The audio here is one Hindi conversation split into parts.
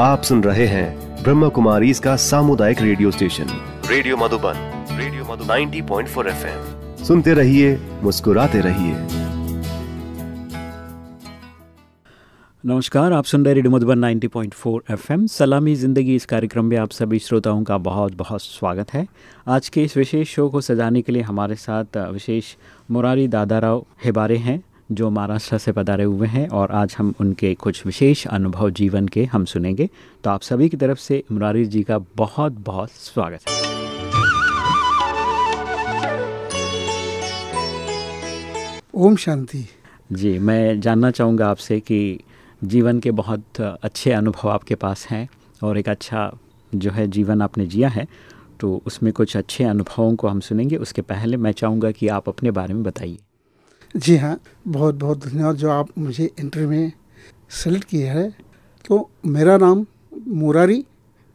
आप सुन रहे हैं ब्रह्म कुमारी इसका सामुदायिक radio station. Radio Madhuban radio Madhuban. 90.4 FM. सुनते रहिए, मुस्कुराते रहिए। नमस्कार, आप सुन रहे रेडियो मधुबन 90.4 एफएम। सलामी ज़िंदगी इस कार्यक्रम में आप सभी श्रोताओं का बहुत बहुत स्वागत है। आज के इस विशेष शो को सजाने के लिए हमारे साथ विशेष मुरारी दादाराव हेबारे हैं। जो महाराष्ट्र से पधारे हुए हैं और आज हम उनके कुछ विशेष अनुभव जीवन के हम सुनेंगे। तो आप सभी की तरफ़ से मुरारी जी का बहुत बहुत स्वागत है। ओम शांति। जी मैं जानना चाहूँगा आपसे कि जीवन के बहुत अच्छे अनुभव आपके पास हैं और एक अच्छा जो है जीवन आपने जिया है तो उसमें कुछ अच्छे अनुभवों को हम सुनेंगे। उसके पहले मैं चाहूँगा कि आप अपने बारे में बताइए। जी हाँ बहुत बहुत धन्यवाद जो आप मुझे इंटरव्यू में सेलेक्ट किया है। तो मेरा नाम मुरारी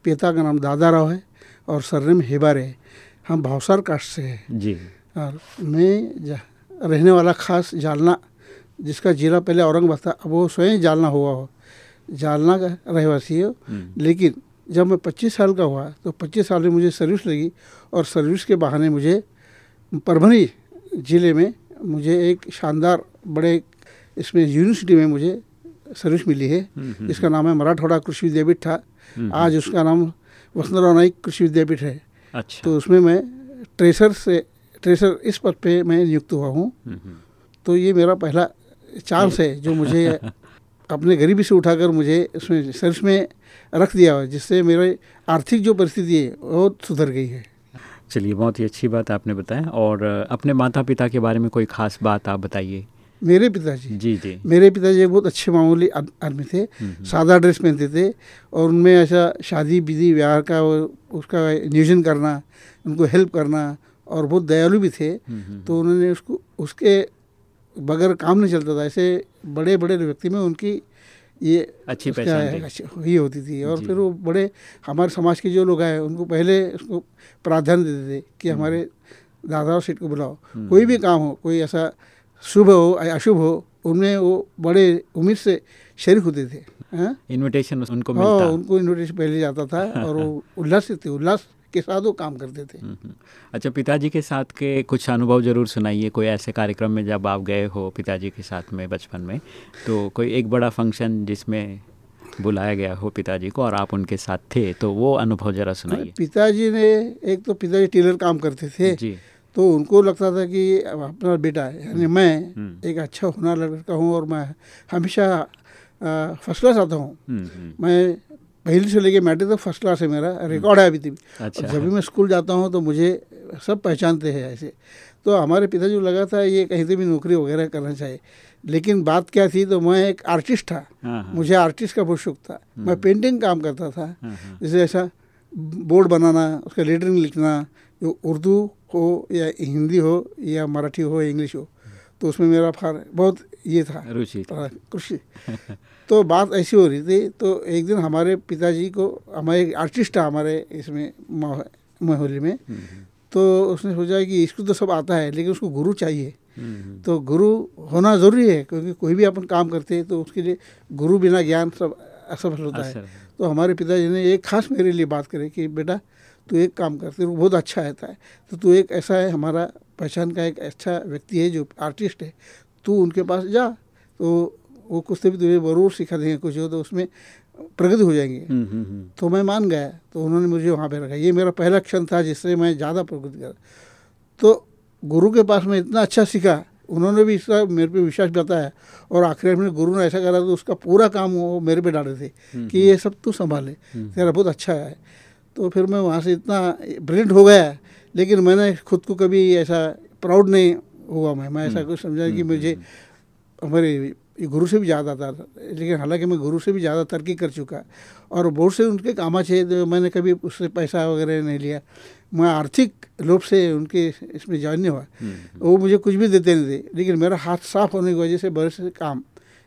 पिता का नाम दादा राव है और सरनेम हेबारे है। हम भावसार कास्ट से हैं। जी। और मैं रहने वाला खास जालना जिसका ज़िला पहले औरंगाबाद था अब वो स्वयं जालना हुआ हो। जालना का रहवासी हो हम्म। लेकिन जब मैं 25 साल का हुआ तो 25 साल में मुझे सर्विस लगी और सर्विस के बहाने मुझे परभनी ज़िले में मुझे एक शानदार बड़े इसमें यूनिवर्सिटी में मुझे सर्विस मिली है। हम्म, जिसका नाम है मराठवाड़ा कृषि विद्यापीठ था। हम्म, आज उसका नाम वसंतराव नाइक कृषि विद्यापीठ है। अच्छा। तो उसमें मैं ट्रेसर से ट्रेसर इस पद पे मैं नियुक्त हुआ हूँ। हम्म, हम्म, तो ये मेरा पहला चांस है जो मुझे अपने गरीबी से उठाकर मुझे उसमें सर्विस में रख दिया है जिससे मेरे आर्थिक जो परिस्थिति है वो सुधर गई है। चलिए बहुत ही अच्छी बात आपने बताया और अपने माता पिता के बारे में कोई खास बात आप बताइए। मेरे पिताजी? जी जी। मेरे पिताजी बहुत अच्छे मामूली आदमी थे हम्म, सादा ड्रेस पहनते थे और उनमें ऐसा शादी विधि ब्याह का उसका नियोजन करना उनको हेल्प करना और बहुत दयालु भी थे। हम्म, हम्म, तो उन्होंने उसको उसके बगैर काम नहीं चलता था। ऐसे बड़े बड़े व्यक्ति में उनकी ये अच्छी पहचान अच्छी- ये होती थी। और फिर वो बड़े हमारे समाज के जो लोग आए उनको पहले उसको प्राधान्य देते थे कि हम्म। हमारे दादा और सेठ को बुलाओ। कोई भी काम हो कोई ऐसा शुभ हो या अशुभ हो उनमें वो बड़े उम्मीद से शरीक होते थे इनविटेशन उनको हाँ, मिलता। उनको इन्विटेशन पहले जाता था और वो उल्लास थे उल्लास के साथ वो काम करते थे। हम्म, हम्म। अच्छा पिताजी के साथ के कुछ अनुभव ज़रूर सुनाइए। कोई ऐसे कार्यक्रम में जब आप गए हो पिताजी के साथ में बचपन में तो कोई एक बड़ा फ़ंक्शन जिसमें बुलाया गया हो पिताजी को और आप उनके साथ थे तो वो अनुभव जरा सुनाइए। पिताजी ने एक तो पिताजी टेलर काम करते थे जी। तो उनको लगता था कि अपना बेटा यानी मैं हम्म। एक अच्छा होनहार लड़का हूँ और मैं हमेशा फ़र्स्ट क्लास आता हूँ। मैं पहली से लेके मैट्रिक तक फ़र्स्ट क्लास है मेरा रिकॉर्ड है अभी तक अच्छा। जब भी मैं स्कूल जाता हूँ तो मुझे सब पहचानते हैं ऐसे। तो हमारे पिताजी को लगा था ये कहीं से भी नौकरी वगैरह करना चाहिए लेकिन बात क्या थी तो मैं एक आर्टिस्ट था। हाँ हाँ। मुझे आर्टिस्ट का बहुत शौक था। मैं पेंटिंग काम करता था। हाँ, जैसे ऐसा बोर्ड बनाना उसका लेटरिंग लिखना जो उर्दू हो या हिंदी हो या मराठी हो या इंग्लिश हो तो उसमें मेरा फार बहुत ये था। रुचि कृषि तो बात ऐसी हो रही थी तो एक दिन हमारे पिताजी को हमारे एक आर्टिस्ट था हमारे इसमें माह- माहौली में। हम्म, हम्म, तो उसने सोचा कि इसको तो सब आता है लेकिन उसको गुरु चाहिए। हम्म, तो गुरु होना ज़रूरी है क्योंकि कोई भी अपन काम करते हैं तो उसके लिए गुरु बिना ज्ञान सब असफल होता है। तो हमारे पिताजी ने एक खास मेरे लिए बात करी कि बेटा तू एक काम करते वो बहुत अच्छा रहता है। तो तू एक ऐसा है हमारा पहचान का एक अच्छा व्यक्ति है जो आर्टिस्ट है तू उनके पास जा तो वो कुछ से भी तुझे ज़रूर सिखा देंगे कुछ हो तो उसमें प्रगति हो जाएँगे। हम्म, हम्म, हम्म, तो मैं मान गया तो उन्होंने मुझे वहाँ पे रखा। ये मेरा पहला क्षण था जिससे मैं ज़्यादा प्रगति करा। तो गुरु के पास मैं इतना अच्छा सीखा उन्होंने भी इसका मेरे पे विश्वास बताया और आखिर में गुरु ने ऐसा करा तो उसका पूरा काम वो मेरे पे डाले थे कि ये सब तू संभाले। तेरा बहुत अच्छा है। तो फिर मैं वहाँ से इतना ब्रिलियंट हो गया लेकिन मैंने खुद को कभी ऐसा प्राउड नहीं हुआ मैं। मैं ऐसा कुछ समझा कि मुझे हमारे गुरु से भी ज़्यादा था लेकिन हालाँकि मैं गुरु से भी ज़्यादा तरक्की कर चुका। और बहुत से उनके काम तो मैंने कभी उससे पैसा वगैरह नहीं लिया। मैं आर्थिक लोभ से उनके इसमें ज्वाइन नहीं हुआ वो मुझे कुछ भी देते नहीं थे लेकिन मेरा हाथ साफ़ होने की वजह से बड़े से काम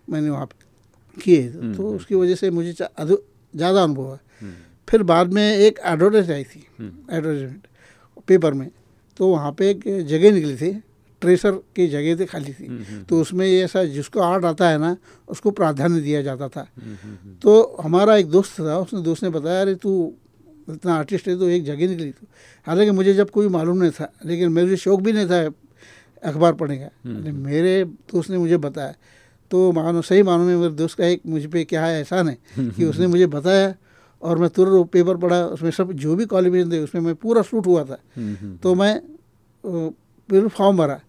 मैंने वहाँ किए। तो उसकी वजह से मुझे ज़्यादा अनुभव हुआ। फिर बाद में एक एडवर्टाइज आई थी एडवर्टाइजमेंट पेपर में। तो वहाँ पे एक जगह निकली थी ट्रेसर की जगह थी खाली थी। तो उसमें ये ऐसा जिसको आर्ट आता है ना उसको प्राधान्य दिया जाता था। तो हमारा एक दोस्त था उसने दोस्त ने बताया अरे तू इतना आर्टिस्ट है तो एक जगह निकली तो। हालाँकि मुझे जब कोई मालूम नहीं था लेकिन मेरे शौक भी नहीं था अखबार पढ़ने का। मेरे दोस्त ने मुझे बताया। तो मानो सही मानो में मेरे दोस्त का एक मुझ पर क्या एहसान है कि उसने मुझे बताया और मैं तुरंत पेपर पढ़ा उसमें सब जो भी क्वालिफिकेशन थे उसमें मैं पूरा शूट हुआ था। तो मैं फिर फॉर्म भरा।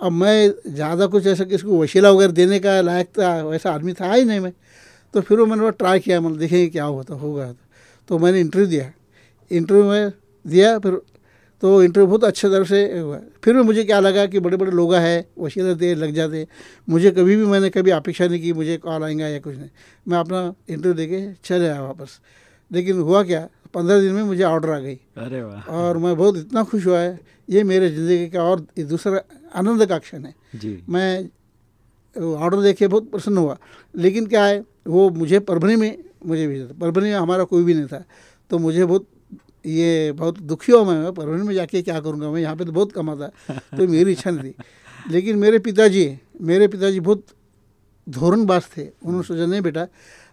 अब मैं ज़्यादा कुछ ऐसा किसी को वशीला वगैरह देने का लायक था वैसा आदमी था ही नहीं मैं। तो फिर वो मैंने ट्राई किया मतलब देखेंगे क्या होता होगा तो। मैंने इंटरव्यू दिया। इंटरव्यू में दिया फिर तो इंटरव्यू बहुत अच्छे तरह से हुआ। फिर भी मुझे क्या लगा कि बड़े बड़े लोग हैं वशीला दे लग जाते। मुझे कभी भी मैंने कभी अपेक्षा नहीं की मुझे कॉल आएगा या कुछ नहीं। मैं अपना इंटरव्यू दे के चले आया वापस। लेकिन हुआ क्या? पंद्रह दिन में मुझे ऑर्डर आ गई। अरे वाह। और मैं बहुत इतना खुश हुआ है। ये मेरे ज़िंदगी का और दूसरा आनंद का क्षण है। जी। मैं ऑर्डर देखे बहुत प्रसन्न हुआ। लेकिन क्या है वो मुझे परभनी में मुझे भेजा था। परभनी में हमारा कोई भी नहीं था। तो मुझे बहुत ये बहुत दुखी हुआ मैं। परभनी में जाके क्या करूँगा? मैं यहाँ पे तो बहुत कमाता तो मेरी इच्छा नहीं थी। लेकिन मेरे पिताजी मेरे पिताजी बहुत धोरणबाज थे। उन्होंने सोचा नहीं बेटा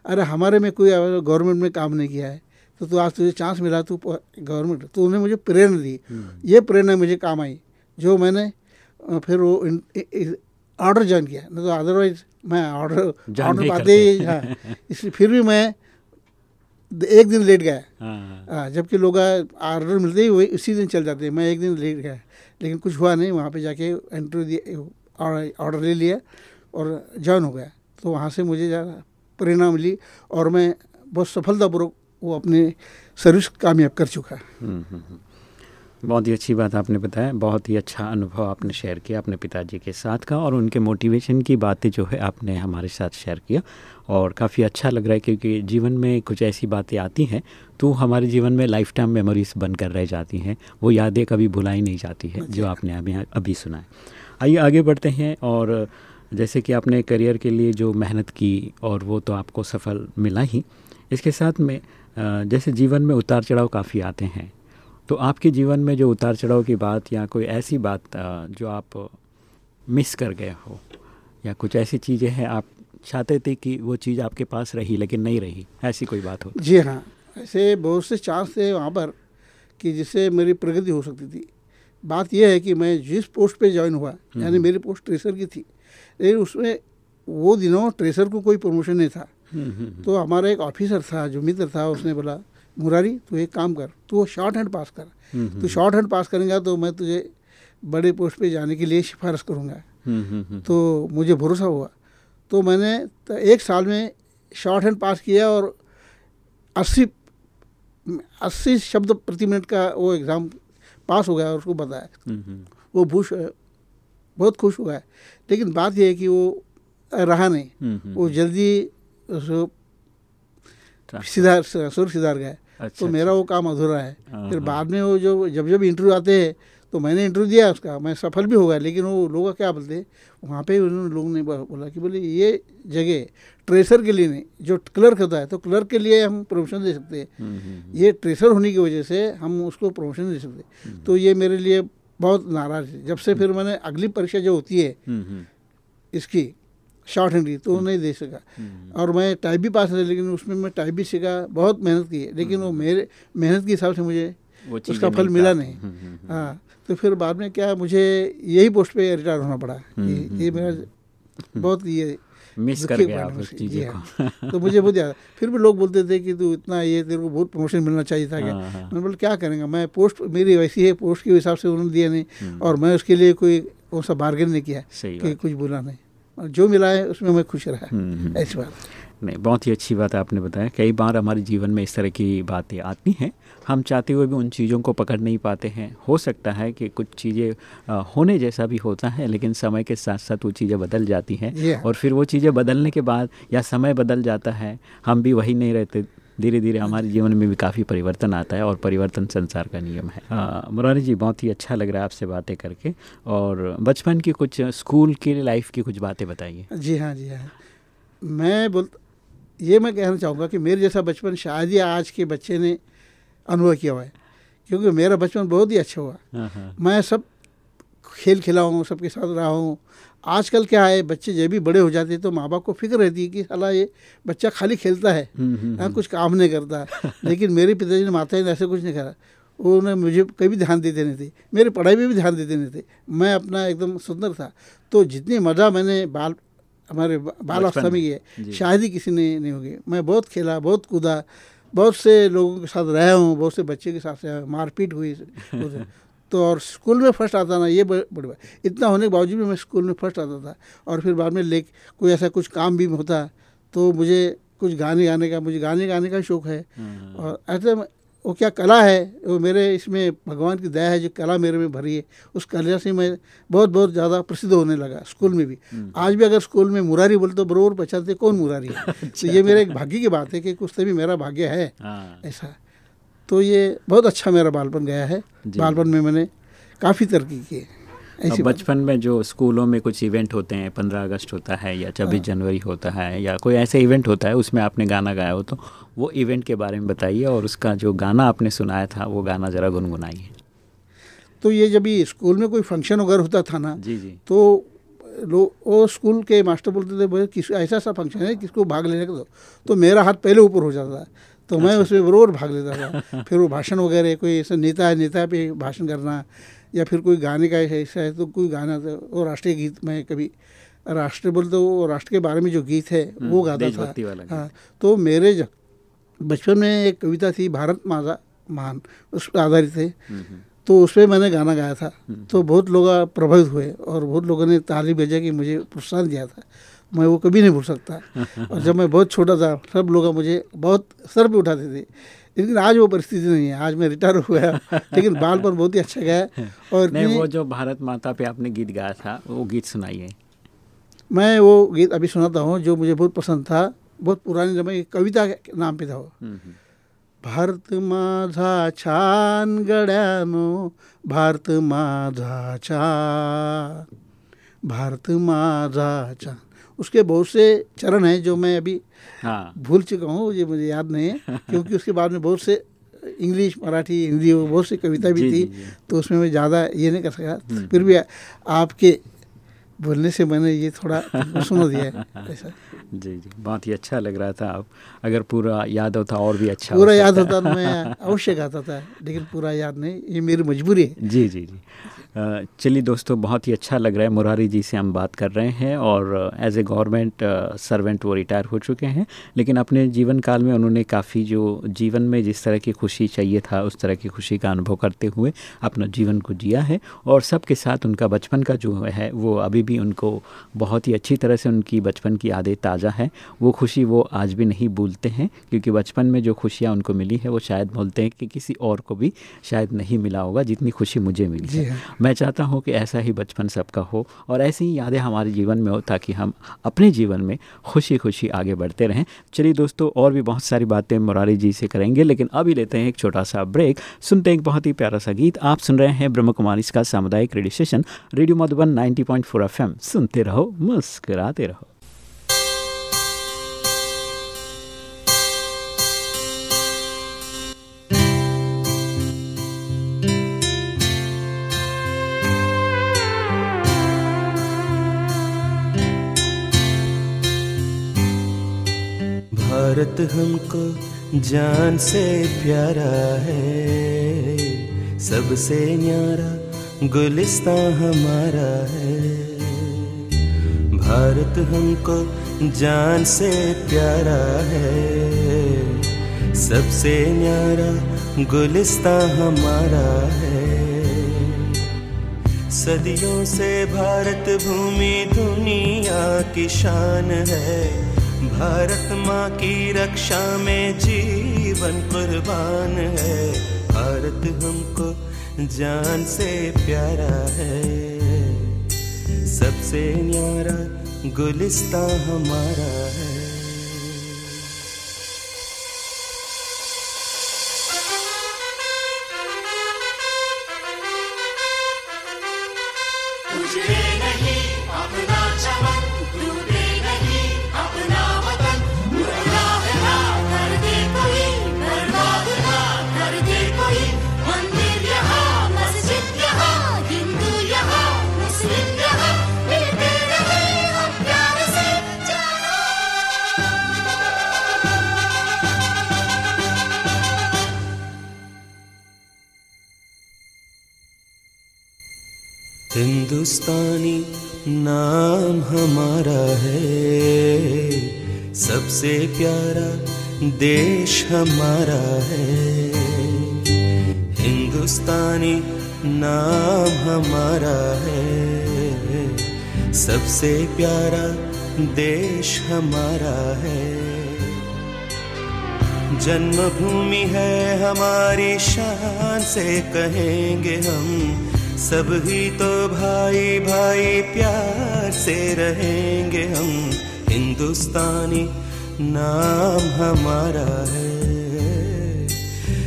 अरे हमारे में कोई गवर्नमेंट में काम नहीं किया है तो तू आज तुझे चांस मिला तू गवर्नमेंट तो उन्होंने मुझे प्रेरणा दी। हम्म। ये प्रेरणा मुझे काम आई। जो मैंने फिर वो ऑर्डर ज्वाइन किया। नहीं तो अदरवाइज़ मैं ऑर्डर ऑर्डर पाते ही हाँ। इसलिए फिर भी मैं एक दिन लेट गया। हाँ, हाँ जबकि लोग ऑर्डर मिलते ही वही उसी दिन चल जाते हैं। मैं एक दिन लेट गया। लेकिन कुछ हुआ नहीं वहाँ पे जाके एंट्री दिया ऑर्डर ले लिया और ज्वाइन हो गया। तो वहाँ से मुझे ज़्यादा प्रेरणा मिली और मैं बहुत सफलतापूर्वक वो अपने सर्विस कामयाब कर चुका। है हम्म, हम्म, हम्म। बहुत ही अच्छी बात आपने बताया बहुत ही अच्छा अनुभव आपने शेयर किया अपने पिताजी के साथ का और उनके मोटिवेशन की बातें जो है आपने हमारे साथ शेयर किया और काफ़ी अच्छा लग रहा है क्योंकि जीवन में कुछ ऐसी बातें आती हैं तो हमारे जीवन में लाइफ टाइम मेमोरीज बनकर रह जाती हैं वो यादें कभी भुलाई नहीं जाती है जो। आपने अभी अभी सुना है। आइए आगे बढ़ते हैं और जैसे कि आपने करियर के लिए जो मेहनत की और वो तो आपको सफल मिला ही इसके साथ में जैसे जीवन में उतार चढ़ाव काफ़ी आते हैं। तो आपके जीवन में जो उतार चढ़ाव की बात या कोई ऐसी बात जो आप मिस कर गए हो या कुछ ऐसी चीज़ें हैं आप चाहते थे कि वो चीज़ आपके पास रही लेकिन नहीं रही ऐसी कोई बात हो? जी हाँ ऐसे बहुत से चांस थे वहाँ पर कि जिससे मेरी प्रगति हो सकती थी। बात यह है कि मैं जिस पोस्ट पे ज्वाइन हुआ हम्म। यानी मेरी पोस्ट ट्रेसर की थी लेकिन उसमें वो दिनों ट्रेसर को कोई प्रमोशन नहीं था। हम्म, हम्म, तो हमारा एक ऑफिसर था जो मित्र था उसने बोला मुरारी तू एक काम कर तू वो शॉर्ट हैंड पास कर तू शॉर्ट हैंड पास करेंगे तो मैं तुझे बड़े पोस्ट पे जाने के लिए सिफारिश करूँगा। तो मुझे भरोसा हुआ। तो मैंने एक साल में शॉर्ट हैंड पास किया और अस्सी अस्सी शब्द प्रति मिनट का वो एग्ज़ाम पास हो गया और उसको बताया। वो भूष बहुत खुश हुआ। है लेकिन बात यह है कि वो रहा नहीं। वो जल्दी सीधा सुर सिधार गए अच्छा, तो मेरा अच्छा। वो काम अधूरा है। हाँ, फिर हाँ। बाद में वो जो जब जब इंटरव्यू आते हैं तो मैंने इंटरव्यू दिया उसका। मैं सफल भी हो गया लेकिन वो लोग क्या बोलते हैं वहाँ पे उन्होंने लोग ने बोला कि बोले ये जगह ट्रेसर के लिए नहीं जो क्लर्क होता है तो क्लर्क के लिए हम प्रमोशन दे सकते हैं। हम्म, हम्म, हम्म। ये ट्रेसर होने की वजह से हम उसको प्रमोशन दे सकते तो ये मेरे लिए बहुत नाराज़ है। जब से फिर मैंने अगली परीक्षा जो होती है इसकी शॉर्ट हैंड की तो नहीं दे सका। और मैं टाइप भी पास है लेकिन उसमें मैं टाइप भी सीखा बहुत मेहनत की है। लेकिन वो मेरे मेहनत के हिसाब से मुझे उसका फल मिला नहीं। हाँ तो फिर बाद में क्या मुझे यही पोस्ट पे रिटायर होना पड़ा। ये, ये मेरा बहुत ये मिस कर गया आप उस चीज़ को। तो मुझे बहुत याद फिर भी लोग बोलते थे कि तू इतना ये तेरे को बहुत प्रमोशन मिलना चाहिए था क्या? हाँ, हाँ। मैंने बोला क्या करेंगे? मैं पोस्ट मेरी वैसी है पोस्ट के हिसाब से उन्होंने दिया नहीं। हम्म। और मैं उसके लिए कोई कौन सा बार्गेन नहीं किया कि कुछ बुरा नहीं। जो मिला है उसमें मैं खुश रहा। हम्म, हम्म। ऐसी बात। नहीं बहुत ही अच्छी बात आपने बताया। कई बार हमारे जीवन में इस तरह की बातें आती हैं। हम चाहते हुए भी उन चीज़ों को पकड़ नहीं पाते हैं। हो सकता है कि कुछ चीज़ें होने जैसा भी होता है लेकिन समय के साथ साथ वो चीज़ें बदल जाती हैं। और फिर वो चीज़ें बदलने के बाद या समय बदल जाता है हम भी वही नहीं रहते। धीरे धीरे हमारे जीवन में भी काफ़ी परिवर्तन आता है और परिवर्तन संसार का नियम है। मुरारी जी बहुत ही अच्छा लग रहा है आपसे बातें करके। और बचपन की कुछ स्कूल की लाइफ की कुछ बातें बताइए। जी हाँ जी हाँ। मैं बोल ये मैं कहना चाहूँगा कि मेरे जैसा बचपन शायद ही आज के बच्चे ने अनुभव किया हुआ है क्योंकि मेरा बचपन बहुत ही अच्छा हुआ। हाँ, हाँ। मैं सब खेल खेला हूँ सबके साथ रहा हूँ। आजकल क्या है बच्चे जब भी बड़े हो जाते हैं तो माँ बाप को फ़िक्र रहती है कि सला ये बच्चा खाली खेलता है हम्म, हम्म, हाँ कुछ काम नहीं करता। लेकिन मेरे पिताजी ने माता ने ऐसे कुछ नहीं करा। उन्होंने मुझे कभी ध्यान देते नहीं थे। मेरी पढ़ाई में भी ध्यान देते नहीं थे। मैं अपना एकदम सुंदर था। तो जितनी मज़ा मैंने बाल हमारे बाल अवस्था में है। शायद ही किसी ने नहीं होगी। मैं बहुत खेला बहुत कूदा बहुत से लोगों के साथ रहा हूँ बहुत से बच्चे के साथ रहा मारपीट हुई तो और स्कूल में फ़र्स्ट आता ना ये बड़ी बात। इतना होने के बावजूद भी मैं स्कूल में फ़र्स्ट आता था और फिर बाद में ले कोई ऐसा कुछ काम भी होता तो मुझे कुछ गाने गाने का मुझे गाने गाने का शौक है। हम्म। और ऐसे वो क्या कला है? वो मेरे इसमें भगवान की दया है जो कला मेरे में भरी है उस कला से मैं बहुत बहुत ज़्यादा प्रसिद्ध होने लगा स्कूल में भी। हम्म। आज भी अगर स्कूल में मुरारी बोलते तो बरबर पहचानते कौन मुरारी है? तो अच्छा। ये मेरे एक भाग्य की बात है कि कुछ भी मेरा भाग्य है। हाँ। ऐसा। तो ये बहुत अच्छा मेरा बालपन गया है। बालपन में मैंने काफ़ी तरक्की की बचपन में जो स्कूलों में कुछ इवेंट होते हैं पंद्रह अगस्त होता है या छब्बीस हाँ। जनवरी होता है या कोई ऐसे इवेंट होता है उसमें आपने गाना गाया हो तो वो इवेंट के बारे में बताइए और उसका जो गाना आपने सुनाया था वो गाना ज़रा गुनगुनाइए तो ये जब स्कूल में कोई फ़ंक्शन वगैरह होता था ना जी जी तो लोग वो स्कूल के मास्टर बोलते थे बोले किस ऐसा सा फ़ंक्शन है किसको भाग लेने का दो तो मेरा हाथ पहले ऊपर हो जाता था तो मैं अच्छा। उसमें बरोबर भाग लेता था फिर वो भाषण वगैरह कोई ऐसा नेता नेता पे भाषण करना या फिर कोई गाने का ऐसा है तो कोई गाना तो वो राष्ट्रीय गीत में कभी राष्ट्र बोलते तो वो राष्ट्र के बारे में जो गीत है हम्म, वो गाता था। हाँ तो मेरे जब बचपन में एक कविता थी भारत माता महान उस पर आधारित है। हम्म, हम्म। तो उस पर मैंने गाना गाया था। तो बहुत लोग प्रभावित हुए और बहुत लोगों ने ताली भेजा कि मुझे प्रोत्साहन दिया था। मैं वो कभी नहीं भूल सकता। और जब मैं बहुत छोटा था सब लोग मुझे बहुत सर पे उठाते थे। लेकिन आज वो परिस्थिति नहीं है आज मैं रिटायर हुआ लेकिन बाल पर बहुत ही अच्छा गया और नहीं वो जो भारत माता पे आपने गीत गाया था वो गीत सुनाइए। मैं वो गीत अभी सुनाता हूँ जो मुझे बहुत पसंद था बहुत पुराने जमाने की कविता के नाम पे था वो। हम्म, हम्म। भारत माझा छान गड्यानो भारत माझा छान भारत माझा छान उसके बहुत से चरण हैं जो मैं अभी हाँ। भूल चुका हूँ ये मुझे याद नहीं है क्योंकि उसके बाद में बहुत से इंग्लिश मराठी हिंदी बहुत सी कविता भी थी तो उसमें मैं ज़्यादा ये नहीं कर सका हम्म। फिर भी आपके बोलने से मैंने ये थोड़ा सुना दिया ऐसा। जी जी। बहुत ही अच्छा लग रहा था आप। अगर पूरा याद होता और भी अच्छा पूरा याद होता तो मैं अवश्य गाता था लेकिन पूरा याद नहीं ये मेरी मजबूरी है। जी जी जी। चलिए दोस्तों बहुत ही अच्छा लग रहा है मुरारी जी से हम बात कर रहे हैं और एज ए गवर्नमेंट सर्वेंट वो रिटायर हो चुके हैं लेकिन अपने जीवन काल में उन्होंने काफ़ी जो जीवन में जिस तरह की खुशी चाहिए था उस तरह की खुशी का अनुभव करते हुए अपना जीवन को जिया है और सबके साथ उनका बचपन का जो है वो अभी भी उनको बहुत ही अच्छी तरह से उनकी बचपन की यादें ताज़ा है। वो खुशी वो आज भी नहीं भूलते हैं क्योंकि बचपन में जो खुशियाँ उनको मिली है वो शायद बोलते हैं कि किसी और को भी शायद नहीं मिला होगा जितनी खुशी मुझे मिली है। मैं चाहता हूँ कि ऐसा ही बचपन सबका हो और ऐसी ही यादें हमारे जीवन में हो ताकि हम अपने जीवन में खुशी खुशी आगे बढ़ते रहें। चलिए दोस्तों और भी बहुत सारी बातें मुरारी जी से करेंगे लेकिन अभी लेते हैं एक छोटा सा ब्रेक। सुनते हैं एक बहुत ही प्यारा सा गीत। आप सुन रहे हैं ब्रह्म कुमारी इसका सामुदायिक radio station radio Madhuban ninety point सुनते रहो मुस्कराते रहो भारत हमको जान से प्यारा है। सबसे न्यारा गुलिस्ता हमारा है। भारत हमको जान से प्यारा है। सबसे न्यारा गुलिस्ता हमारा है। सदियों से भारत भूमि दुनिया की शान है। भारत माँ की रक्षा में जीवन कुर्बान है। भारत हमको जान से प्यारा है। सबसे न्यारा गुलिस्ता हमारा है। नाम हमारा है। सबसे प्यारा देश हमारा है। हिंदुस्तानी नाम हमारा है। सबसे प्यारा देश हमारा है। जन्मभूमि है हमारी शान से कहेंगे हम। सब ही तो भाई भाई प्यार से रहेंगे हम। हिंदुस्तानी नाम हमारा है।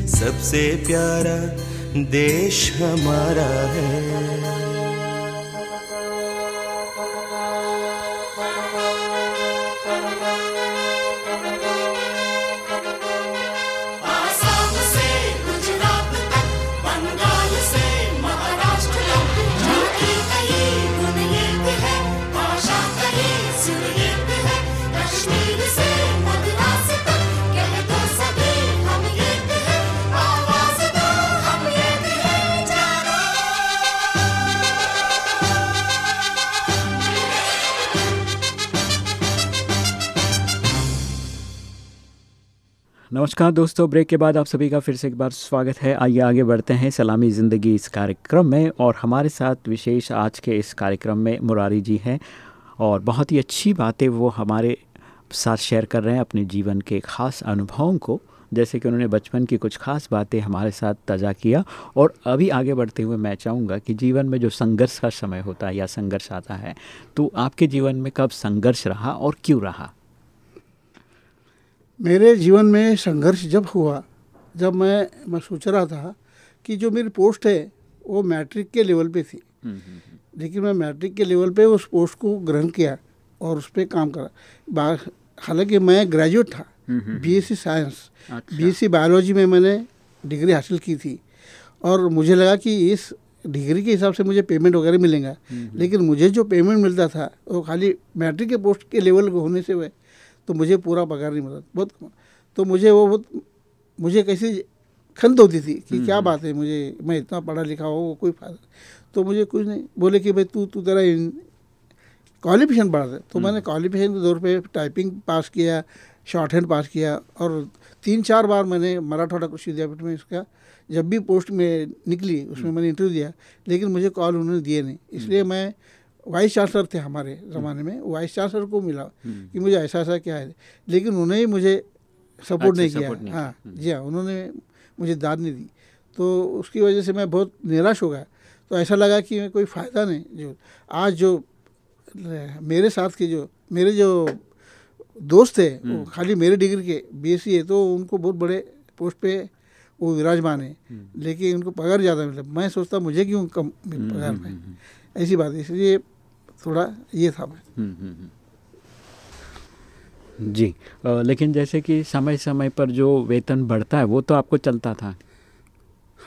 सबसे प्यारा देश हमारा है। नमस्कार दोस्तों, ब्रेक के बाद आप सभी का फिर से एक बार स्वागत है। आइए आगे बढ़ते हैं सलामी ज़िंदगी इस कार्यक्रम में और हमारे साथ विशेष आज के इस कार्यक्रम में मुरारी जी हैं और बहुत ही अच्छी बातें वो हमारे साथ शेयर कर रहे हैं अपने जीवन के ख़ास अनुभवों को। जैसे कि उन्होंने बचपन की कुछ खास बातें हमारे साथ ताज़ा किया और अभी आगे बढ़ते हुए मैं चाहूँगा कि जीवन में जो संघर्ष का समय होता है या संघर्ष आता है तो आपके जीवन में कब संघर्ष रहा और क्यों रहा? मेरे जीवन में संघर्ष जब हुआ जब मैं मैं सोच रहा था कि जो मेरी पोस्ट है वो मैट्रिक के लेवल पे थी। हम्म, हम्म, हम्म। लेकिन मैं मैट्रिक के लेवल पे उस पोस्ट को ग्रहण किया और उस पर काम करा। हालाँकि मैं ग्रेजुएट था बीएससी साइंस बीएससी बायोलॉजी में मैंने डिग्री हासिल की थी और मुझे लगा कि इस डिग्री के हिसाब से मुझे पेमेंट वगैरह मिलेगा। लेकिन मुझे जो पेमेंट मिलता था वो खाली मैट्रिक के पोस्ट के लेवल होने से हुए। तो मुझे पूरा पगार नहीं मिलता बहुत कम तो मुझे वो बहुत मुझे कैसे खंत होती थी कि क्या हम्म। बात है मुझे मैं इतना पढ़ा लिखा हो कोई फ़ायदा तो मुझे कुछ नहीं बोले कि भाई तू तू तेरा क्वालिफिकेशन बढ़ा दे तो हम्म। मैंने क्वालिफिकेशन के दौर पर टाइपिंग पास किया शॉर्ट हैंड पास किया और तीन चार बार मैंने मराठवाड़ा कृषि विद्यापीठ में इसका जब भी पोस्ट में निकली उसमें हम्म। मैंने इंटरव्यू दिया लेकिन मुझे कॉल उन्होंने दिए नहीं इसलिए मैं वाइस चांसलर थे हमारे ज़माने में वाइस चांसलर को मिला हम्म। कि मुझे ऐसा ऐसा क्या है। लेकिन उन्होंने ही मुझे सपोर्ट नहीं किया। हाँ हम्म। जी हाँ उन्होंने मुझे दाद नहीं दी। तो उसकी वजह से मैं बहुत निराश हो गया। तो ऐसा लगा कि मैं कोई फ़ायदा नहीं जो आज जो मेरे साथ के जो मेरे जो दोस्त थे वो हम्म। खाली मेरे डिग्री के बीएससी है तो उनको बहुत बड़े पोस्ट पे वो विराजमान है। लेकिन उनको पगार ज़्यादा मिला। मैं सोचता मुझे क्यों कम पगार में? ऐसी बात है। इसलिए थोड़ा ये था मैं हम्म, हम्म, हम्म। जी लेकिन जैसे कि समय समय पर जो वेतन बढ़ता है वो तो आपको चलता था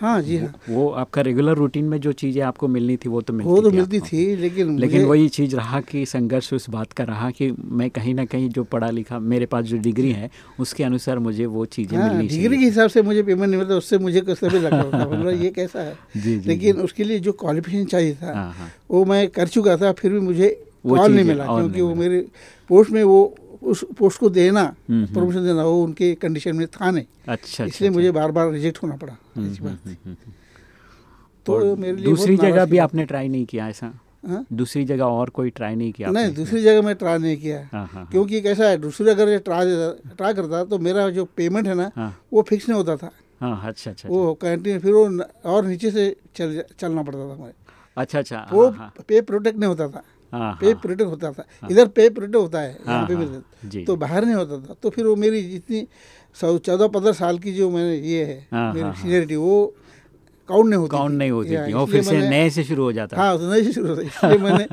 हाँ जी हाँ। वो आपका रेगुलर रूटीन में जो चीज़ें आपको मिलनी थी वो तो मिलती वो तो मिलती थी लेकिन लेकिन वही चीज़ रहा कि संघर्ष उस बात का रहा कि मैं कहीं ना कहीं जो पढ़ा लिखा मेरे पास जो डिग्री है उसके अनुसार मुझे वो चीज़ें हाँ, मिलनी डिग्री के हिसाब से मुझे पेमेंट नहीं मिलता उससे मुझे कैसे भी लगा ये कैसा है? जी, जी, लेकिन उसके लिए जो क्वालिफिकेशन चाहिए था हाँ, हाँ। वो मैं कर चुका था फिर भी मुझे कॉल नहीं मिला क्योंकि वो मेरे पोस्ट में वो उस पोस्ट को देना प्रमोशन हम्म, हम्म। देना वो उनके कंडीशन में था नहीं। अच्छा इसलिए अच्छा, मुझे अच्छा। बार बार रिजेक्ट होना पड़ा हम्म, ऐसी बात तो मेरे लिए दूसरी जगह भी आपने ट्राई नहीं किया ऐसा? हा? दूसरी जगह और कोई ट्राई नहीं किया नहीं दूसरी जगह मैं ट्राई नहीं किया। हाँ, हाँ, हाँ। क्योंकि कैसा है दूसरी अगर ट्राई ट्राई करता तो मेरा जो पेमेंट है ना वो फिक्स नहीं होता था। हाँ अच्छा अच्छा वो कैंटीन अच्छा। फिर वो और नीचे से चल चलना पड़ता था मुझे अच्छा अच्छा वो पे प्रोटेक्ट नहीं होता था। हाँ, पे हाँ। होता था। हाँ। इधर पे रिटर्न होता है यहाँ पे भी तो बाहर नहीं होता था। तो फिर वो मेरी जितनी चौदह पंद्रह साल की जो मैंने ये है मेरी सीनियरिटी वो काउंट नहीं होती काउंट नहीं होती थी वो फिर से नए से शुरू हो जाता। हाँ तो नए से शुरू होता इसलिए मैंने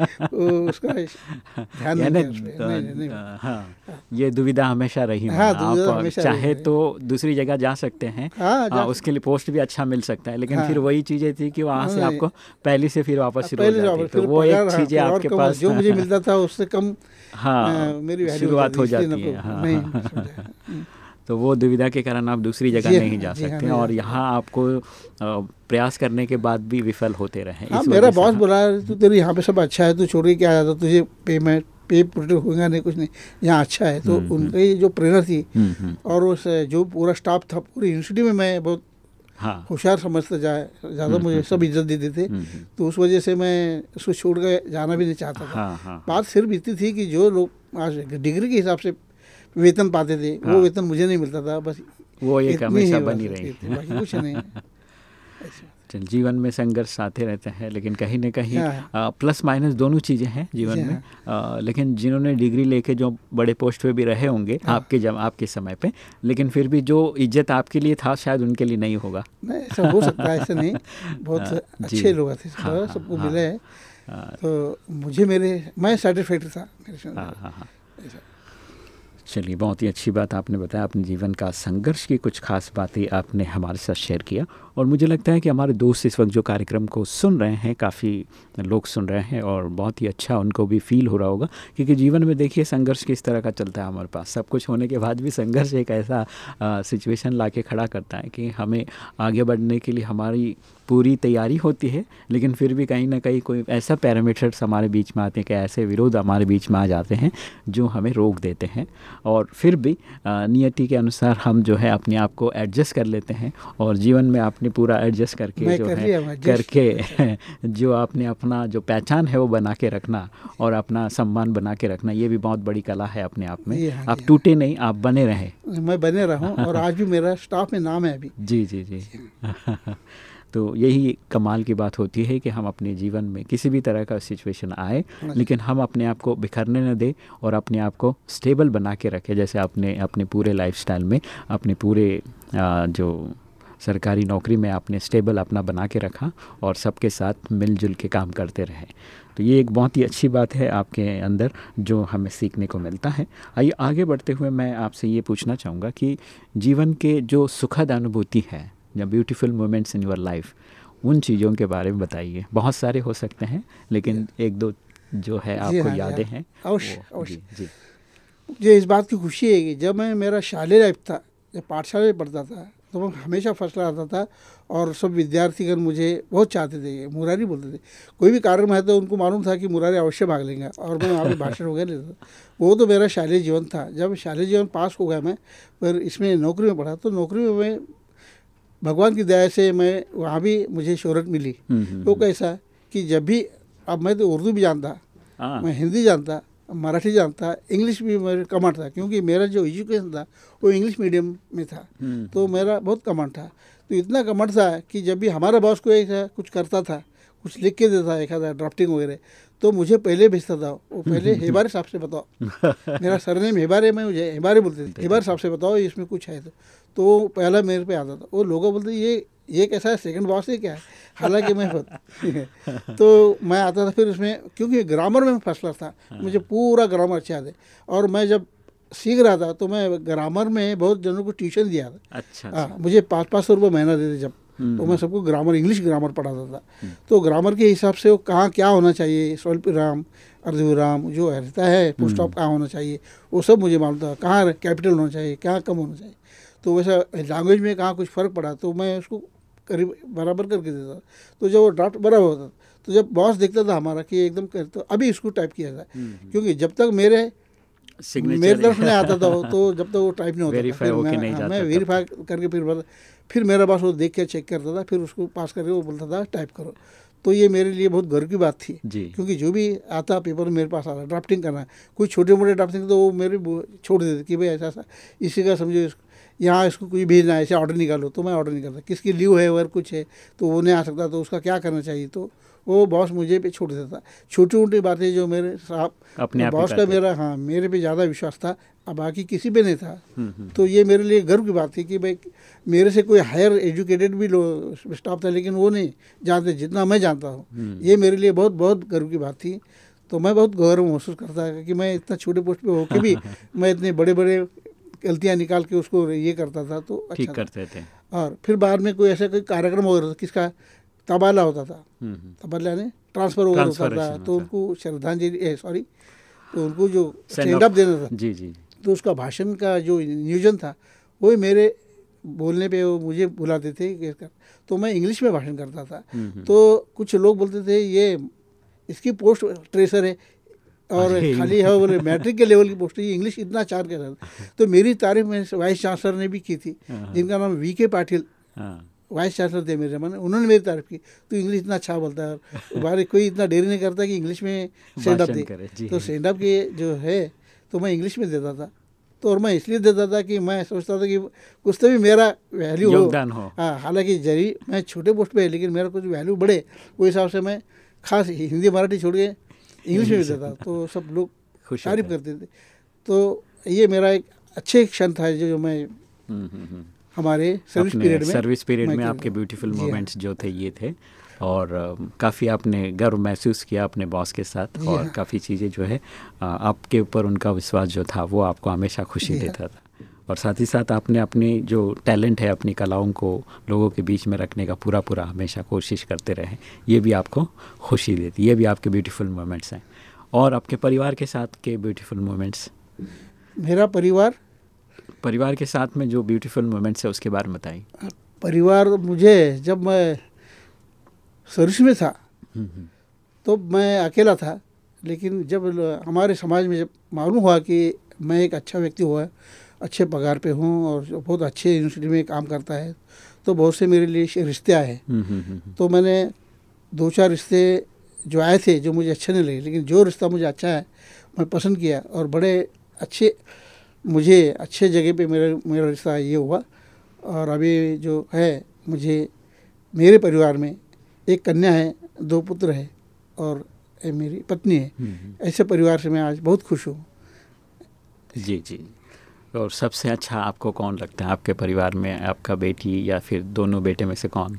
उसका ध्यान नहीं नहीं, नहीं, हाँ ये दुविधा हमेशा रही हाँ, आप चाहे तो दूसरी जगह जा सकते हैं। हाँ, हाँ उसके लिए पोस्ट भी अच्छा मिल सकता है लेकिन फिर वही चीज़ें थी कि वहाँ से आपको पहले से फिर वापस शुरू हो जाती। तो वो एक चीज़ें आपके पास जो मुझे मिलता था उससे कम हाँ मेरी शुरुआत हो जाती है। तो वो दुविधा के कारण आप दूसरी जगह नहीं हाँ, जा हाँ, सकते नहीं और यहाँ आपको प्रयास करने के बाद भी विफल होते रहे हाँ मेरा बॉस हाँ। बोला तू तेरे यहाँ पे सब अच्छा है तू छोड़ के क्या जाता तुझे पेमेंट पे प्रोटेक्ट होगा नहीं कुछ नहीं यहाँ अच्छा है। तो हम्म, उनकी जो प्रेरणा थी हम्म, हम्म, और उस जो पूरा स्टाफ था पूरी यूनिवर्सिटी में मैं बहुत हाँ। होशियार समझते जाए ज़्यादा मुझे सब इज़्ज़त देते थे। हम्म, हम्म, तो उस वजह से मैं उसको छोड़ कर जाना भी नहीं चाहता था। हाँ हाँ बात सिर्फ़ इतनी थी कि जो लोग आज डिग्री के हिसाब से वेतन पाते थे हाँ। वो वेतन मुझे नहीं मिलता था बस वो एक हमेशा बनी रही। कुछ नहीं। चल जीवन में संघर्ष आते रहते हैं लेकिन कहीं न कहीं हाँ। आ, प्लस माइनस दोनों चीज़ें हैं जीवन में। आ, लेकिन जिन्होंने डिग्री लेके जो बड़े पोस्ट पे भी रहे होंगे हाँ। आपके जब आपके समय पे लेकिन फिर भी जो इज़्ज़त आपके लिए था शायद उनके लिए नहीं होगा। नहीं ऐसा हो सकता है ऐसे नहीं। बहुत हाँ, अच्छे लोग थे हाँ, हाँ, सबको हाँ। मिले तो मुझे मेरे मैं सर्टिफाइड था मेरे हाँ हाँ हाँ। चलिए, बहुत ही अच्छी बात आपने बताया। अपने जीवन का संघर्ष की कुछ खास बातें आपने हमारे साथ शेयर किया। और मुझे लगता है कि हमारे दोस्त इस वक्त जो कार्यक्रम को सुन रहे हैं, काफ़ी लोग सुन रहे हैं और बहुत ही अच्छा उनको भी फील हो रहा होगा, क्योंकि जीवन में देखिए संघर्ष किस तरह का चलता है हमारे पास। सब कुछ होने के बाद भी संघर्ष एक ऐसा सिचुएशन ला के खड़ा करता है कि हमें आगे बढ़ने के लिए हमारी पूरी तैयारी होती है, लेकिन फिर भी कहीं ना कहीं कोई ऐसा पैरामीटर्स हमारे बीच में आते हैं कि ऐसे विरोध हमारे बीच में आ जाते हैं जो हमें रोक देते हैं। और फिर भी नियति के अनुसार हम जो है अपने आप को एडजस्ट कर लेते हैं और जीवन में आपने पूरा एडजस्ट करके जो कर है करके जो आपने अपना जो पहचान है वो बना के रखना और अपना सम्मान बना के रखना ये भी बहुत बड़ी कला है अपने आप में। हाँ, आप हाँ। टूटे नहीं आप बने रहें। मैं बने रहा हूँ और आज भी मेरा स्टाफ में नाम है अभी। जी जी जी। तो यही कमाल की बात होती है कि हम अपने जीवन में किसी भी तरह का सिचुएशन आए लेकिन हम अपने आप को बिखरने न दें और अपने आप को स्टेबल बना के रखें जैसे आपने अपने पूरे लाइफस्टाइल में अपने पूरे आ, जो सरकारी नौकरी में आपने स्टेबल अपना बना के रखा और सबके साथ मिलजुल के काम करते रहे। तो ये एक बहुत ही अच्छी बात है आपके अंदर जो हमें सीखने को मिलता है। आइए आगे बढ़ते हुए मैं आपसे ये पूछना चाहूँगा कि जीवन के जो सुखद अनुभूति है या beautiful moments in your life उन चीज़ों के बारे में बताइए। बहुत सारे हो सकते हैं लेकिन एक दो जो है आपको हाँ, यादें हाँ। हैं अवश्य, अवश्य। जी जी। मुझे इस बात की खुशी है कि जब मैं मेरा शालेय लाइफ था जब पाठशाला में पढ़ता था तो मैं हमेशा फ़र्स्ट क्लास आता था और सब विद्यार्थीगण मुझे बहुत चाहते थे मुरारी बोलते थे। कोई भी कार्यक्रम है तो उनको मालूम था कि मुरारी अवश्य भाग लेंगे और मैं वहाँ पर भाषण वगैरह लेता था। वो तो मेरा शालेय जीवन था। जब शालेय जीवन पास हो गया मैं पर इसमें नौकरी में पढ़ा तो नौकरी में मैं भगवान की दया से मैं वहाँ भी मुझे शोहरत मिली। हम्म, हम्म, वो कैसा कि जब भी अब मैं तो उर्दू भी जानता हाँ। मैं हिंदी जानता मराठी जानता इंग्लिश भी मेरे कमांड था क्योंकि मेरा जो एजुकेशन था वो इंग्लिश मीडियम में था। हम्म, तो मेरा बहुत कमांड था। तो इतना कमांड था कि जब भी हमारा बॉस कोई कुछ करता था कुछ लिख के देता एक आधा ड्राफ्टिंग वगैरह। तो मुझे पहले भेजता था वो। पहले हेबारे साहब से बताओ। मेरा सरनेम हेबारे में मुझे हेबारे बोलते थे। हेबारे साहब से बताओ इसमें कुछ है तो। तो पहला मेरे पे आता था। वो लोगों बोलते ये ये कैसा है? सेकंड बॉस है क्या? है हालाँकि मैं तो मैं आता था फिर उसमें क्योंकि ग्रामर में फ़र्स्ट क्लास था। मुझे पूरा ग्रामर अच्छा है। और मैं जब सीख रहा था तो मैं ग्रामर में बहुत जनों को ट्यूशन दिया था। अच्छा हाँ मुझे पाँच पाँच सौ रुपये महीना देते जब। तो मैं सबको ग्रामर इंग्लिश ग्रामर पढ़ाता था। तो ग्रामर के हिसाब से वो कहाँ क्या होना चाहिए स्वल्प विराम अर्धविराम जो रहता है फुल स्टॉप कहाँ होना चाहिए वो सब मुझे मालूम था। कहाँ कैपिटल होना चाहिए कहाँ कम होना चाहिए। तो वैसा लैंग्वेज में कहाँ कुछ फ़र्क पड़ा तो मैं उसको करीब बराबर करके देता था। तो जब वो ड्राफ्ट बराबर होता तो जब बॉस देखता था हमारा कि एकदम कर तो अभी इसको टाइप किया जाए। क्योंकि जब तक मेरे मेरे तरफ़ नहीं आता था वो तो जब तक वो टाइप नहीं होता था होके मैं- नहीं हाँ, जाता मैं वेरीफाई करके फिर फिर मेरा पास वो देख के चेक करता था फिर उसको पास करके वो बोलता था टाइप करो। तो ये मेरे लिए बहुत गर्व की बात थी क्योंकि जो भी आता पेपर मेरे पास आता ड्राफ्टिंग करना कोई छोटे मोटे ड्राफ्टिंग तो वो मेरे छोड़ देते कि भाई ऐसा ऐसा इसी का समझो इसको यहाँ इसको कोई भेजना है ऐसे ऑर्डर निकालो तो मैं ऑर्डर निकालता किसकी लीव है अगर कुछ है तो वो नहीं आ सकता तो उसका क्या करना चाहिए तो वो बॉस मुझे पे छोड़ देता छोटी मोटी बातें जो मेरे साहब अपने बॉस का मेरा हाँ मेरे पे ज़्यादा विश्वास था अब बाकी किसी पे नहीं था। हम्म, हम्म, तो ये मेरे लिए गर्व की बात थी कि भाई मेरे से कोई हायर एजुकेटेड भी लोग स्टाफ था लेकिन वो नहीं जानते जितना मैं जानता हूँ। हम्म। ये मेरे लिए बहुत बहुत गर्व की बात थी। तो मैं बहुत गौरव महसूस करता था कि मैं इतना छोटे पोस्ट पे होके भी मैं इतने बड़े बड़े गलतियाँ निकाल के उसको ये करता था तो अच्छा। करते थे। और फिर बाद में कोई ऐसा कोई कार्यक्रम हो रहा था किसका तबाला होता था। हम्म, हम्म, तबाला ने ट्रांसफ़र वगैरह होता था। तो उनको श्रद्धांजलि सॉरी तो उनको जो स्टैंड अप देना था। जी जी। तो उसका भाषण का जो नियोजन था वही मेरे बोलने पे वो मुझे बुलाते थे तो मैं इंग्लिश में भाषण करता था। हम्म, तो कुछ लोग बोलते थे ये इसकी पोस्ट ट्रेसर है और खाली है बोले मैट्रिक के लेवल की पोस्ट है ये इंग्लिश इतना चार कर रहा था तो मेरी तारीफ़ में वाइस चांसलर ने भी की थी हाँ। जिनका नाम वी के पाटिल हाँ। वाइस चांसलर थे मेरे जमाने उन्होंने मेरी तारीफ़ की तो इंग्लिश इतना अच्छा बोलता है और बाहर कोई इतना देरी नहीं करता कि इंग्लिश में स्टैंड अप दे। तो स्टैंड अप के जो है तो मैं इंग्लिश में देता था। तो और मैं इसलिए देता था कि मैं सोचता था कि कुछ तो भी मेरा वैल्यू हो। हाँ। हालाँकि जरी मैं छोटे पोस्ट पे है लेकिन मेरा कुछ वैल्यू बढ़े वो हिसाब से मैं खास हिंदी मराठी छोड़ के इंग्लिश में भी देता तो सब लोग तारीफ़ करते थे। तो ये मेरा एक अच्छे क्षण था जो जो मैं हम्म, हम्म, हम्म। हमारे सर्विस पीरियड में सर्विस पीरियड में आपके ब्यूटीफुल हाँ। मोमेंट्स जो थे ये थे और काफ़ी आपने गर्व महसूस किया अपने बॉस के साथ और हाँ। काफ़ी चीज़ें जो है आपके ऊपर उनका विश्वास जो था वो आपको हमेशा खुशी हाँ। देता था और साथ ही साथ आपने अपनी जो टैलेंट है अपनी कलाओं को लोगों के बीच में रखने का पूरा पूरा हमेशा कोशिश करते रहे ये भी आपको खुशी देती ये भी आपके ब्यूटीफुल मोमेंट्स हैं और आपके परिवार के साथ के ब्यूटीफुल मोमेंट्स मेरा परिवार परिवार के साथ में जो ब्यूटीफुल मोमेंट्स है उसके बारे में बताइए परिवार मुझे जब मैं सर्विस में था हम्म, हम्म, तो मैं अकेला था लेकिन जब हमारे समाज में जब मालूम हुआ कि मैं एक अच्छा व्यक्ति हुआ अच्छे पगार पे हूँ और बहुत अच्छे यूनिवर्सिटी में काम करता है तो बहुत से मेरे लिए रिश्ते आए हम्म, तो मैंने दो चार रिश्ते जो आए थे जो मुझे अच्छे नहीं लगे लेकिन जो रिश्ता मुझे अच्छा है मैं पसंद किया और बड़े अच्छे मुझे अच्छे जगह पे मेरा मेरा रिश्ता ये हुआ और अभी जो है मुझे मेरे परिवार में एक कन्या है दो पुत्र है और मेरी पत्नी है। हम्म, हम्म। ऐसे परिवार से मैं आज बहुत खुश हूँ। जी जी। और सबसे अच्छा आपको कौन लगता है? आपके परिवार में आपका बेटी या फिर दोनों बेटे में से कौन?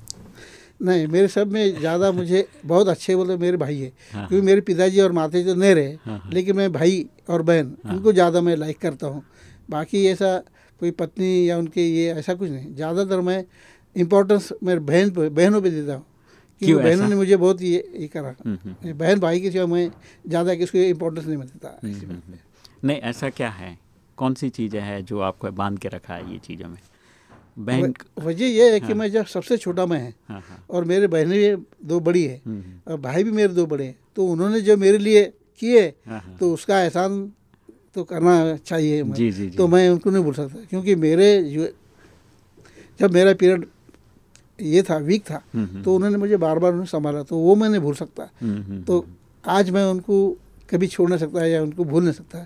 नहीं मेरे सब में ज़्यादा मुझे बहुत अच्छे बोले मेरे भाई है। हाँ, क्योंकि मेरे पिताजी और माता जी तो नहीं रहे हाँ, हाँ। लेकिन मैं भाई और बहन हाँ। उनको ज़्यादा मैं लाइक करता हूँ। बाकी ऐसा कोई पत्नी या उनके ये ऐसा कुछ नहीं। ज़्यादातर मैं इम्पोर्टेंस मेरे बहन पर बहनों पर देता हूँ क्यों बहनों ने मुझे बहुत ये ये करा। हम्म, हम्म, बहन भाई के सिवा मैं ज़्यादा किसको इम्पोर्टेंस नहीं देता हम्म, हम्म, हम्म। नहीं ऐसा क्या है? कौन सी चीज़ें हैं जो आपको बाँध के रखा है ये चीज़ों में? बहन व- वजह ये है कि हाँ। मैं जब सबसे छोटा मैं है हाँ हाँ। और मेरे बहनें भी दो बड़ी है हम्म, हम्म, और भाई भी मेरे दो बड़े हैं तो उन्होंने जो मेरे लिए किए हाँ, हाँ। तो उसका एहसान तो करना चाहिए। जी जी जी। तो मैं उनको नहीं भूल सकता क्योंकि मेरे जब मेरा पीरियड ये था वीक था हम्म, हम्म, तो उन्होंने मुझे बार बार उन्हें संभाला तो वो मैं नहीं भूल सकता। हम्म, तो आज मैं उनको कभी छोड़ नहीं सकता या उनको भूल नहीं सकता।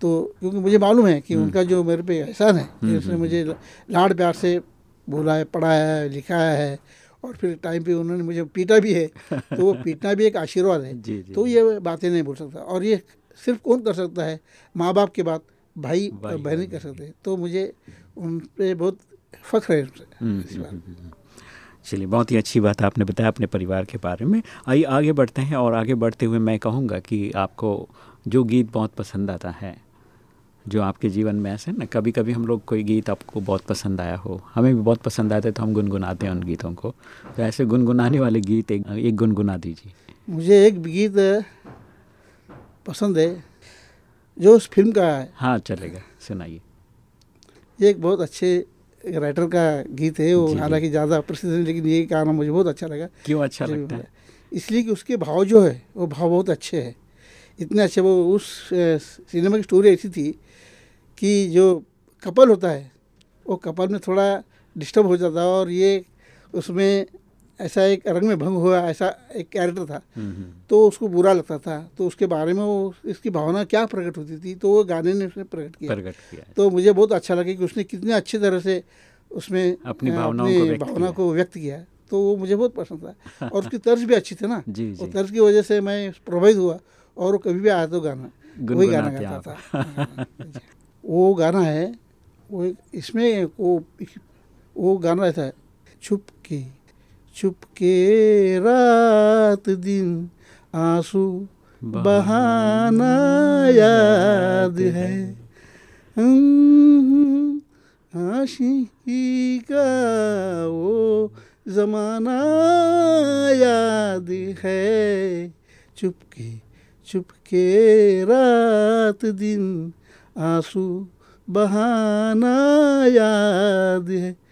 तो क्योंकि मुझे मालूम है कि। उनका जो मेरे पे एहसान है कि उसने मुझे लाड़ प्यार से बोला है पढ़ाया है लिखाया है और फिर टाइम पे उन्होंने मुझे पीटा भी है तो वो पीटना भी एक आशीर्वाद है। जी जी तो ये बातें नहीं भूल सकता। और ये सिर्फ़ कौन कर सकता है? माँ बाप के बाद भाई और बहन ही कर सकते हैं। तो मुझे उन पर बहुत फख्र है उनसे। हम्म, इस बात हम्म, हम्म। चलिए बहुत ही अच्छी बात आपने बताया अपने परिवार के बारे में। आइए आगे बढ़ते हैं और आगे बढ़ते हुए मैं कहूँगा कि आपको जो गीत बहुत पसंद आता है जो आपके जीवन में ऐसे ना कभी कभी हम लोग कोई गीत आपको बहुत पसंद आया हो हमें भी बहुत पसंद आते तो हम गुनगुनाते हैं उन गीतों को। तो ऐसे गुनगुनाने वाले गीत एक एक गुनगुना दीजिए। मुझे एक गीत पसंद है। जो उस फ़िल्म का है। हाँ चलेगा सुनाइए। ये एक बहुत अच्छे राइटर का गीत है वो। हालाँकि ज़्यादा प्रसिद्ध नहीं लेकिन ये गाना मुझे बहुत अच्छा लगा। क्यों अच्छा लगता है? इसलिए कि उसके भाव जो है वो भाव बहुत अच्छे हैं। इतने अच्छे वो उस सिनेमा की स्टोरी ऐसी थी कि जो कपल होता है वो कपल में थोड़ा डिस्टर्ब हो जाता है और ये उसमें ऐसा एक रंग में भंग हुआ ऐसा एक कैरेक्टर था। हम्म, हम्म, तो उसको बुरा लगता था। तो उसके बारे में वो इसकी भावना क्या प्रकट होती थी? तो वो गाने ने उसने प्रकट किया। प्रकट किया तो मुझे बहुत अच्छा लगा कि उसने कितने अच्छी तरह से उसमें अपनी भावनाओं को भावना को व्यक्त किया। तो वो मुझे बहुत पसंद था। और उसकी तर्ज भी अच्छी थी ना। जी और जी तर्ज की वजह से मैं प्रभावित हुआ और वो कभी भी आया तो गाना वही गाना गाता था। हाँ, वो गाना है वो इसमें वो वो गाना रहता है छुप के छुप के रात दिन आँसू बहाना याद है। हम्म, आशिकी का वो जमाना याद है। चुपके चुपके रात दिन आँसू बहाना याद है।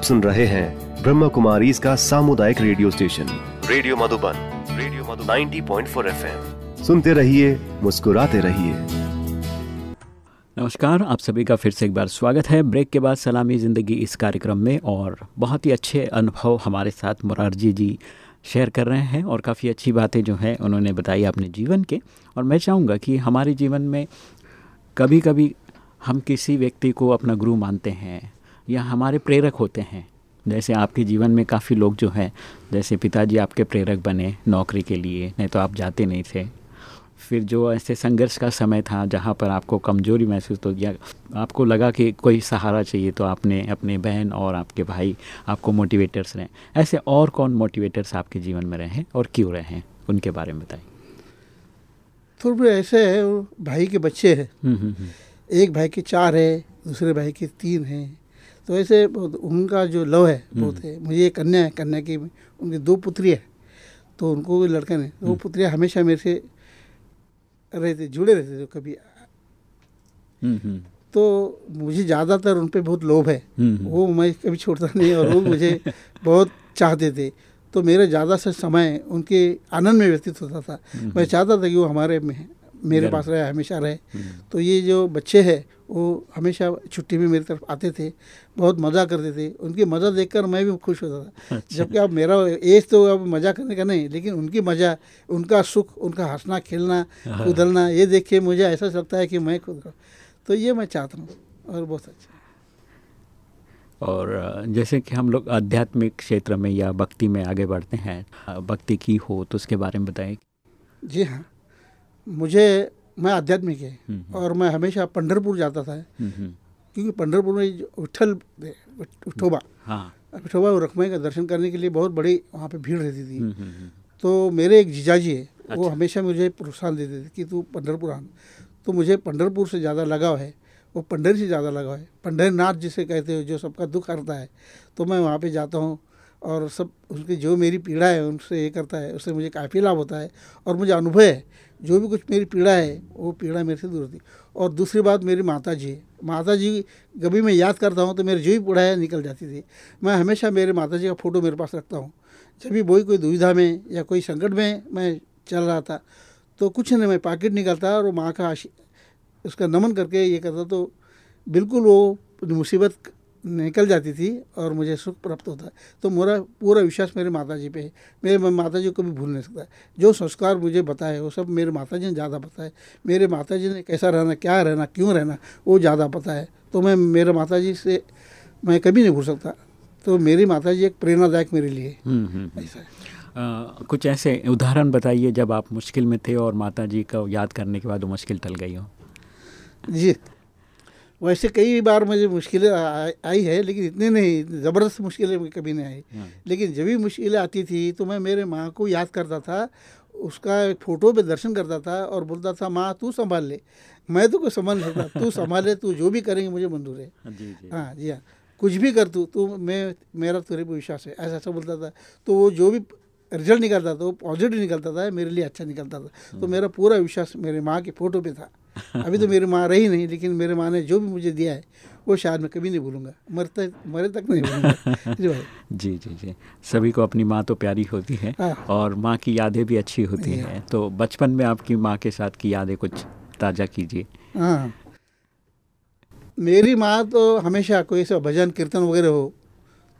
आप सुन रहे हैं ब्रह्म कुमारी इसका सामुदायिक radio station. Radio Madhuban radio Madhuban 90.4 FM. सुनते रहिए, मुस्कुराते रहिए। नमस्कार, आप सभी का फिर से एक बार स्वागत है। ब्रेक के बाद सलामी ज़िंदगी इस कार्यक्रम में और बहुत ही अच्छे अनुभव हमारे साथ मुरारजी जी शेयर कर रहे हैं और काफ़ी अच्छी बातें जो हैं उन्होंने बताई अपने जीवन के। और मैं चाहूँगा कि हमारे जीवन में कभी कभी हम किसी व्यक्ति को अपना गुरु मानते हैं या हमारे प्रेरक होते हैं। जैसे आपके जीवन में काफ़ी लोग जो हैं जैसे पिताजी आपके प्रेरक बने नौकरी के लिए नहीं तो आप जाते नहीं थे। फिर जो ऐसे संघर्ष का समय था जहाँ पर आपको कमज़ोरी महसूस हो गया आपको लगा कि कोई सहारा चाहिए तो आपने अपने बहन और आपके भाई आपको मोटिवेटर्स रहे। ऐसे और कौन मोटिवेटर्स आपके जीवन में रहे और क्यों रहे हैं? उनके बारे में बताइए। थोड़े ऐसे है भाई के बच्चे हैं। हम्म, हम्म, हम्म। एक भाई के चार है दूसरे भाई के तीन हैं। तो ऐसे उनका जो लव है बहुत है। मुझे एक कन्या है कन्या की उनकी दो पुत्री है। तो उनको लड़के ने वो पुत्रियाँ हमेशा मेरे से रहते जुड़े रहते थे कभी। हम्म, हम्म। तो मुझे ज़्यादातर उन पर बहुत लोभ है। हम्म, वो मैं कभी छोड़ता नहीं और वो मुझे बहुत चाहते थे। तो मेरा ज़्यादा से समय उनके आनंद में व्यतीत होता था। मैं चाहता था कि वो हमारे में मेरे पास रहे हमेशा रहे। तो ये जो बच्चे हैं वो हमेशा छुट्टी में मेरी तरफ़ आते थे बहुत मज़ा करते थे। उनकी मज़ा देखकर मैं भी खुश होता था। अच्छा। जबकि अब मेरा एज तो अब मज़ा करने का नहीं लेकिन उनकी मज़ा उनका सुख उनका हंसना खेलना हाँ। कूदलना ये देख के मुझे ऐसा लगता है कि मैं खुद का तो ये मैं चाहता हूँ और बहुत अच्छा। और जैसे कि हम लोग आध्यात्मिक क्षेत्र में या भक्ति में आगे बढ़ते हैं भक्ति की हो तो उसके बारे में बताएँ। जी हाँ। मुझे मैं आध्यात्मिक है हम्म, और मैं हमेशा पंडरपुर जाता था हम्म, हम्म। क्योंकि पंडरपुर में जो विठल विठोबा हाँ विठोबा और रखमाई का दर्शन करने के लिए बहुत बड़ी वहाँ पे भीड़ रहती थी हम्म, हम्म, हम्म। तो मेरे एक जीजाजी है अच्छा। वो। हमेशा मुझे प्रोत्साहन देते थे कि तू पंडरपुर आ तो मुझे पंडरपुर से ज़्यादा लगाव है वो पंडर से ज़्यादा लगाव है पंडरीनाथ जिसे कहते हो जो सबका दुख हरता है तो मैं वहाँ पे जाता हूँ और सब उसकी जो मेरी पीड़ा है उनसे ये करता है उससे मुझे काफ़ी लाभ होता है और मुझे अनुभव है जो भी कुछ मेरी पीड़ा है, वो पीड़ा मेरे से दूर होती। और दूसरी बात मेरी माता जी माता जी कभी मैं याद करता हूँ तो मेरी जो भी पीड़ा है निकल जाती थी। मैं हमेशा मेरे माता जी का फ़ोटो मेरे पास रखता हूँ। जब भी वही कोई दुविधा में या कोई संकट में मैं चल रहा था तो कुछ नहीं मैं पाकिट निकालता और माँ का उसका नमन करके ये करता तो बिल्कुल वो मुसीबत निकल जाती थी और मुझे सुख प्राप्त होता है। तो मेरा पूरा विश्वास मेरे माता जी पे है। मेरे माता जी को भी भूल नहीं सकता जो संस्कार मुझे बताए वो सब मेरे माता जी ने ज़्यादा बताए। मेरे माता जी ने कैसा रहना क्या रहना क्यों रहना वो ज़्यादा पता है। तो मैं मेरे माता जी से मैं कभी नहीं भूल सकता। तो मेरी माता जी एक प्रेरणादायक मेरे लिए हम्म, हम्म, हम्म। ऐसा है। अ, कुछ ऐसे उदाहरण बताइए जब आप मुश्किल में थे और माता जी को याद करने के बाद वो मुश्किल टल गई हो। जी। वैसे कई बार मुझे मुश्किलें आई है लेकिन इतनी नहीं ज़बरदस्त मुश्किलें कभी नहीं आई। हाँ। लेकिन जब भी मुश्किलें आती थी तो मैं मेरे माँ को याद करता था उसका एक फ़ोटो पे दर्शन करता था और बोलता था माँ तू संभाल ले। मैं तो कोई संभाल नहीं सकता तू संभाले तू जो भी करेंगे मुझे मंजूर है। जी हाँ जी हाँ। कुछ भी कर तू तू मैं मेरा तेरे पर विश्वास है। ऐसा ऐसा बोलता था। तो वो जो भी रिज़ल्ट निकलता था वो पॉजिटिव निकलता था मेरे लिए अच्छा निकलता था। तो मेरा पूरा विश्वास मेरे माँ के फ़ोटो पे था। अभी तो मेरी माँ रही नहीं लेकिन मेरे माँ ने जो भी मुझे दिया है वो शायद मैं कभी नहीं भूलूँगा। मरते मरे तक नहीं भूलूँगा। जी भाई। जी जी जी। सभी को अपनी माँ तो प्यारी होती है हाँ। और माँ की यादें भी अच्छी होती हैं। तो बचपन में आपकी माँ के साथ की यादें कुछ ताज़ा कीजिए। हाँ। मेरी माँ तो हमेशा कोई ऐसा भजन कीर्तन वगैरह हो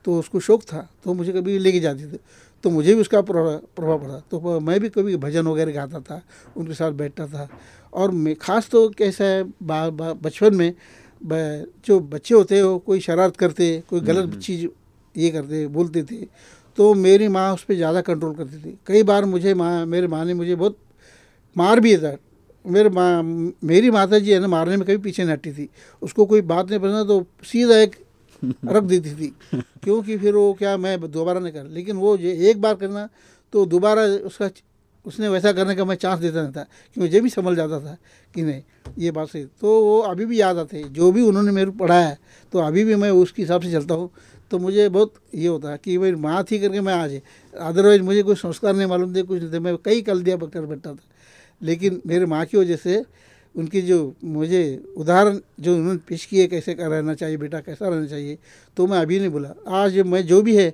तो उसको शौक था तो मुझे कभी लेके जाती थी। तो मुझे भी उसका प्रभाव पड़ा। तो मैं भी कभी भजन वगैरह गाता था उनके साथ बैठता था। और मैं खास तो कैसा है बचपन में जो बच्चे होते हैं वो कोई शरारत करते कोई गलत चीज़ ये करते बोलते थे तो मेरी माँ उस पर ज़्यादा कंट्रोल करती थी। कई बार मुझे माँ मेरे माँ ने मुझे बहुत मार भी था। मेरे माँ मेरी माता जी है ना मारने में कभी पीछे नहीं हटती थी। उसको कोई बात नहीं पसंद तो सीधा एक रख देती थी। क्योंकि फिर वो क्या मैं दोबारा नहीं कर लेकिन वो जो एक बार करना तो दोबारा उसका उसने वैसा करने का मैं चांस देता नहीं था कि मुझे भी समझ जाता था कि नहीं, ये बात सही। तो वो अभी भी याद आते जो भी उन्होंने मेरे पढ़ाया तो अभी भी मैं उसके हिसाब से चलता हूँ। तो मुझे बहुत ये होता है कि मेरी माँ थी करके मैं आज अदरवाइज़ मुझे कोई संस्कार नहीं मालूम थे, कुछ नहीं मैं कई कल दिया कर बैठा था। लेकिन मेरे माँ की वजह से उनकी जो मुझे उदाहरण जो उन्होंने पेश किए, कैसे का रहना चाहिए, बेटा कैसा रहना चाहिए तो मैं अभी नहीं बोला आज मैं जो भी है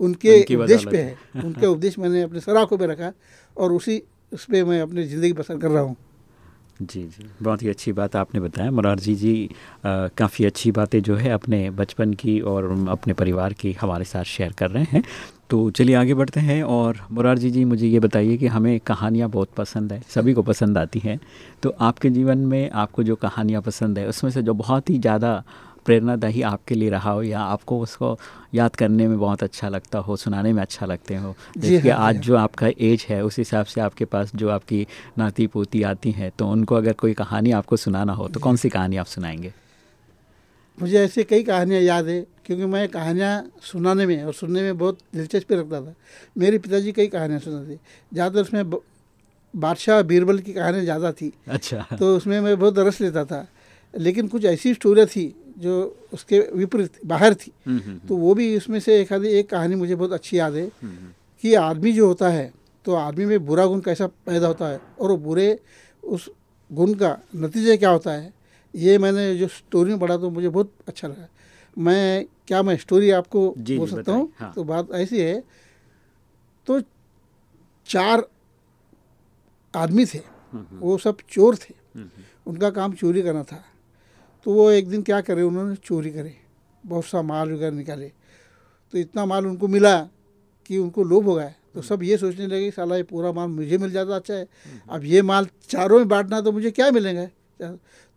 उनके उपदेश पे है। उनके उपदेश मैंने अपने सराखों पे रखा और उसी उस पर मैं अपनी ज़िंदगी बसर कर रहा हूँ। जी जी। बहुत ही अच्छी बात आपने बताया। मुरारजी जी जी काफ़ी अच्छी बातें जो है अपने बचपन की और अपने परिवार की हमारे साथ शेयर कर रहे हैं। तो चलिए आगे बढ़ते हैं और मुरारजी जी मुझे ये बताइए कि हमें कहानियाँ बहुत पसंद है सभी को पसंद आती हैं। तो आपके जीवन में आपको जो कहानियाँ पसंद है उसमें से जो बहुत ही ज़्यादा प्रेरणादायी आपके लिए रहा हो या आपको उसको याद करने में बहुत अच्छा लगता हो सुनाने में अच्छा लगते हो। जैसे हाँ, आज हाँ। जो आपका एज है उस हिसाब से आपके पास जो आपकी नाती पोती आती हैं तो उनको अगर कोई कहानी आपको सुनाना हो तो कौन सी कहानी आप सुनाएँगे? मुझे ऐसी कई कहानियाँ याद है क्योंकि मैं कहानियाँ सुनाने में और सुनने में बहुत दिलचस्पी रखता था। मेरे पिताजी कई कहानियाँ सुनाते थे। ज़्यादातर उसमें बादशाह बीरबल की कहानियाँ ज़्यादा थी। अच्छा। तो उसमें मैं बहुत रस लेता था। लेकिन कुछ ऐसी स्टोरियाँ थी जो उसके विपरीत बाहर थी। हम्म, हम्म, हम्म। तो वो भी उसमें से एक आधी एक कहानी मुझे बहुत अच्छी याद है कि आदमी जो होता है तो आदमी में बुरा गुण कैसा पैदा होता है और वो बुरे उस गुण का नतीजा क्या होता है ये मैंने जो स्टोरी में पढ़ा तो मुझे बहुत अच्छा लगा। मैं क्या मैं स्टोरी आपको बोल सकता हूँ? हाँ। तो बात ऐसी है तो चार आदमी थे वो सब चोर थे। उनका काम चोरी करना था। तो वो एक दिन क्या करे, उन्होंने चोरी करे बहुत सा माल वगैरह निकाले। तो इतना माल उनको मिला कि उनको लोभ हो गया। तो सब ये सोचने लगे साला ये पूरा माल मुझे मिल जाता अच्छा है। अब ये माल चारों में बांटना तो मुझे क्या मिलेगा?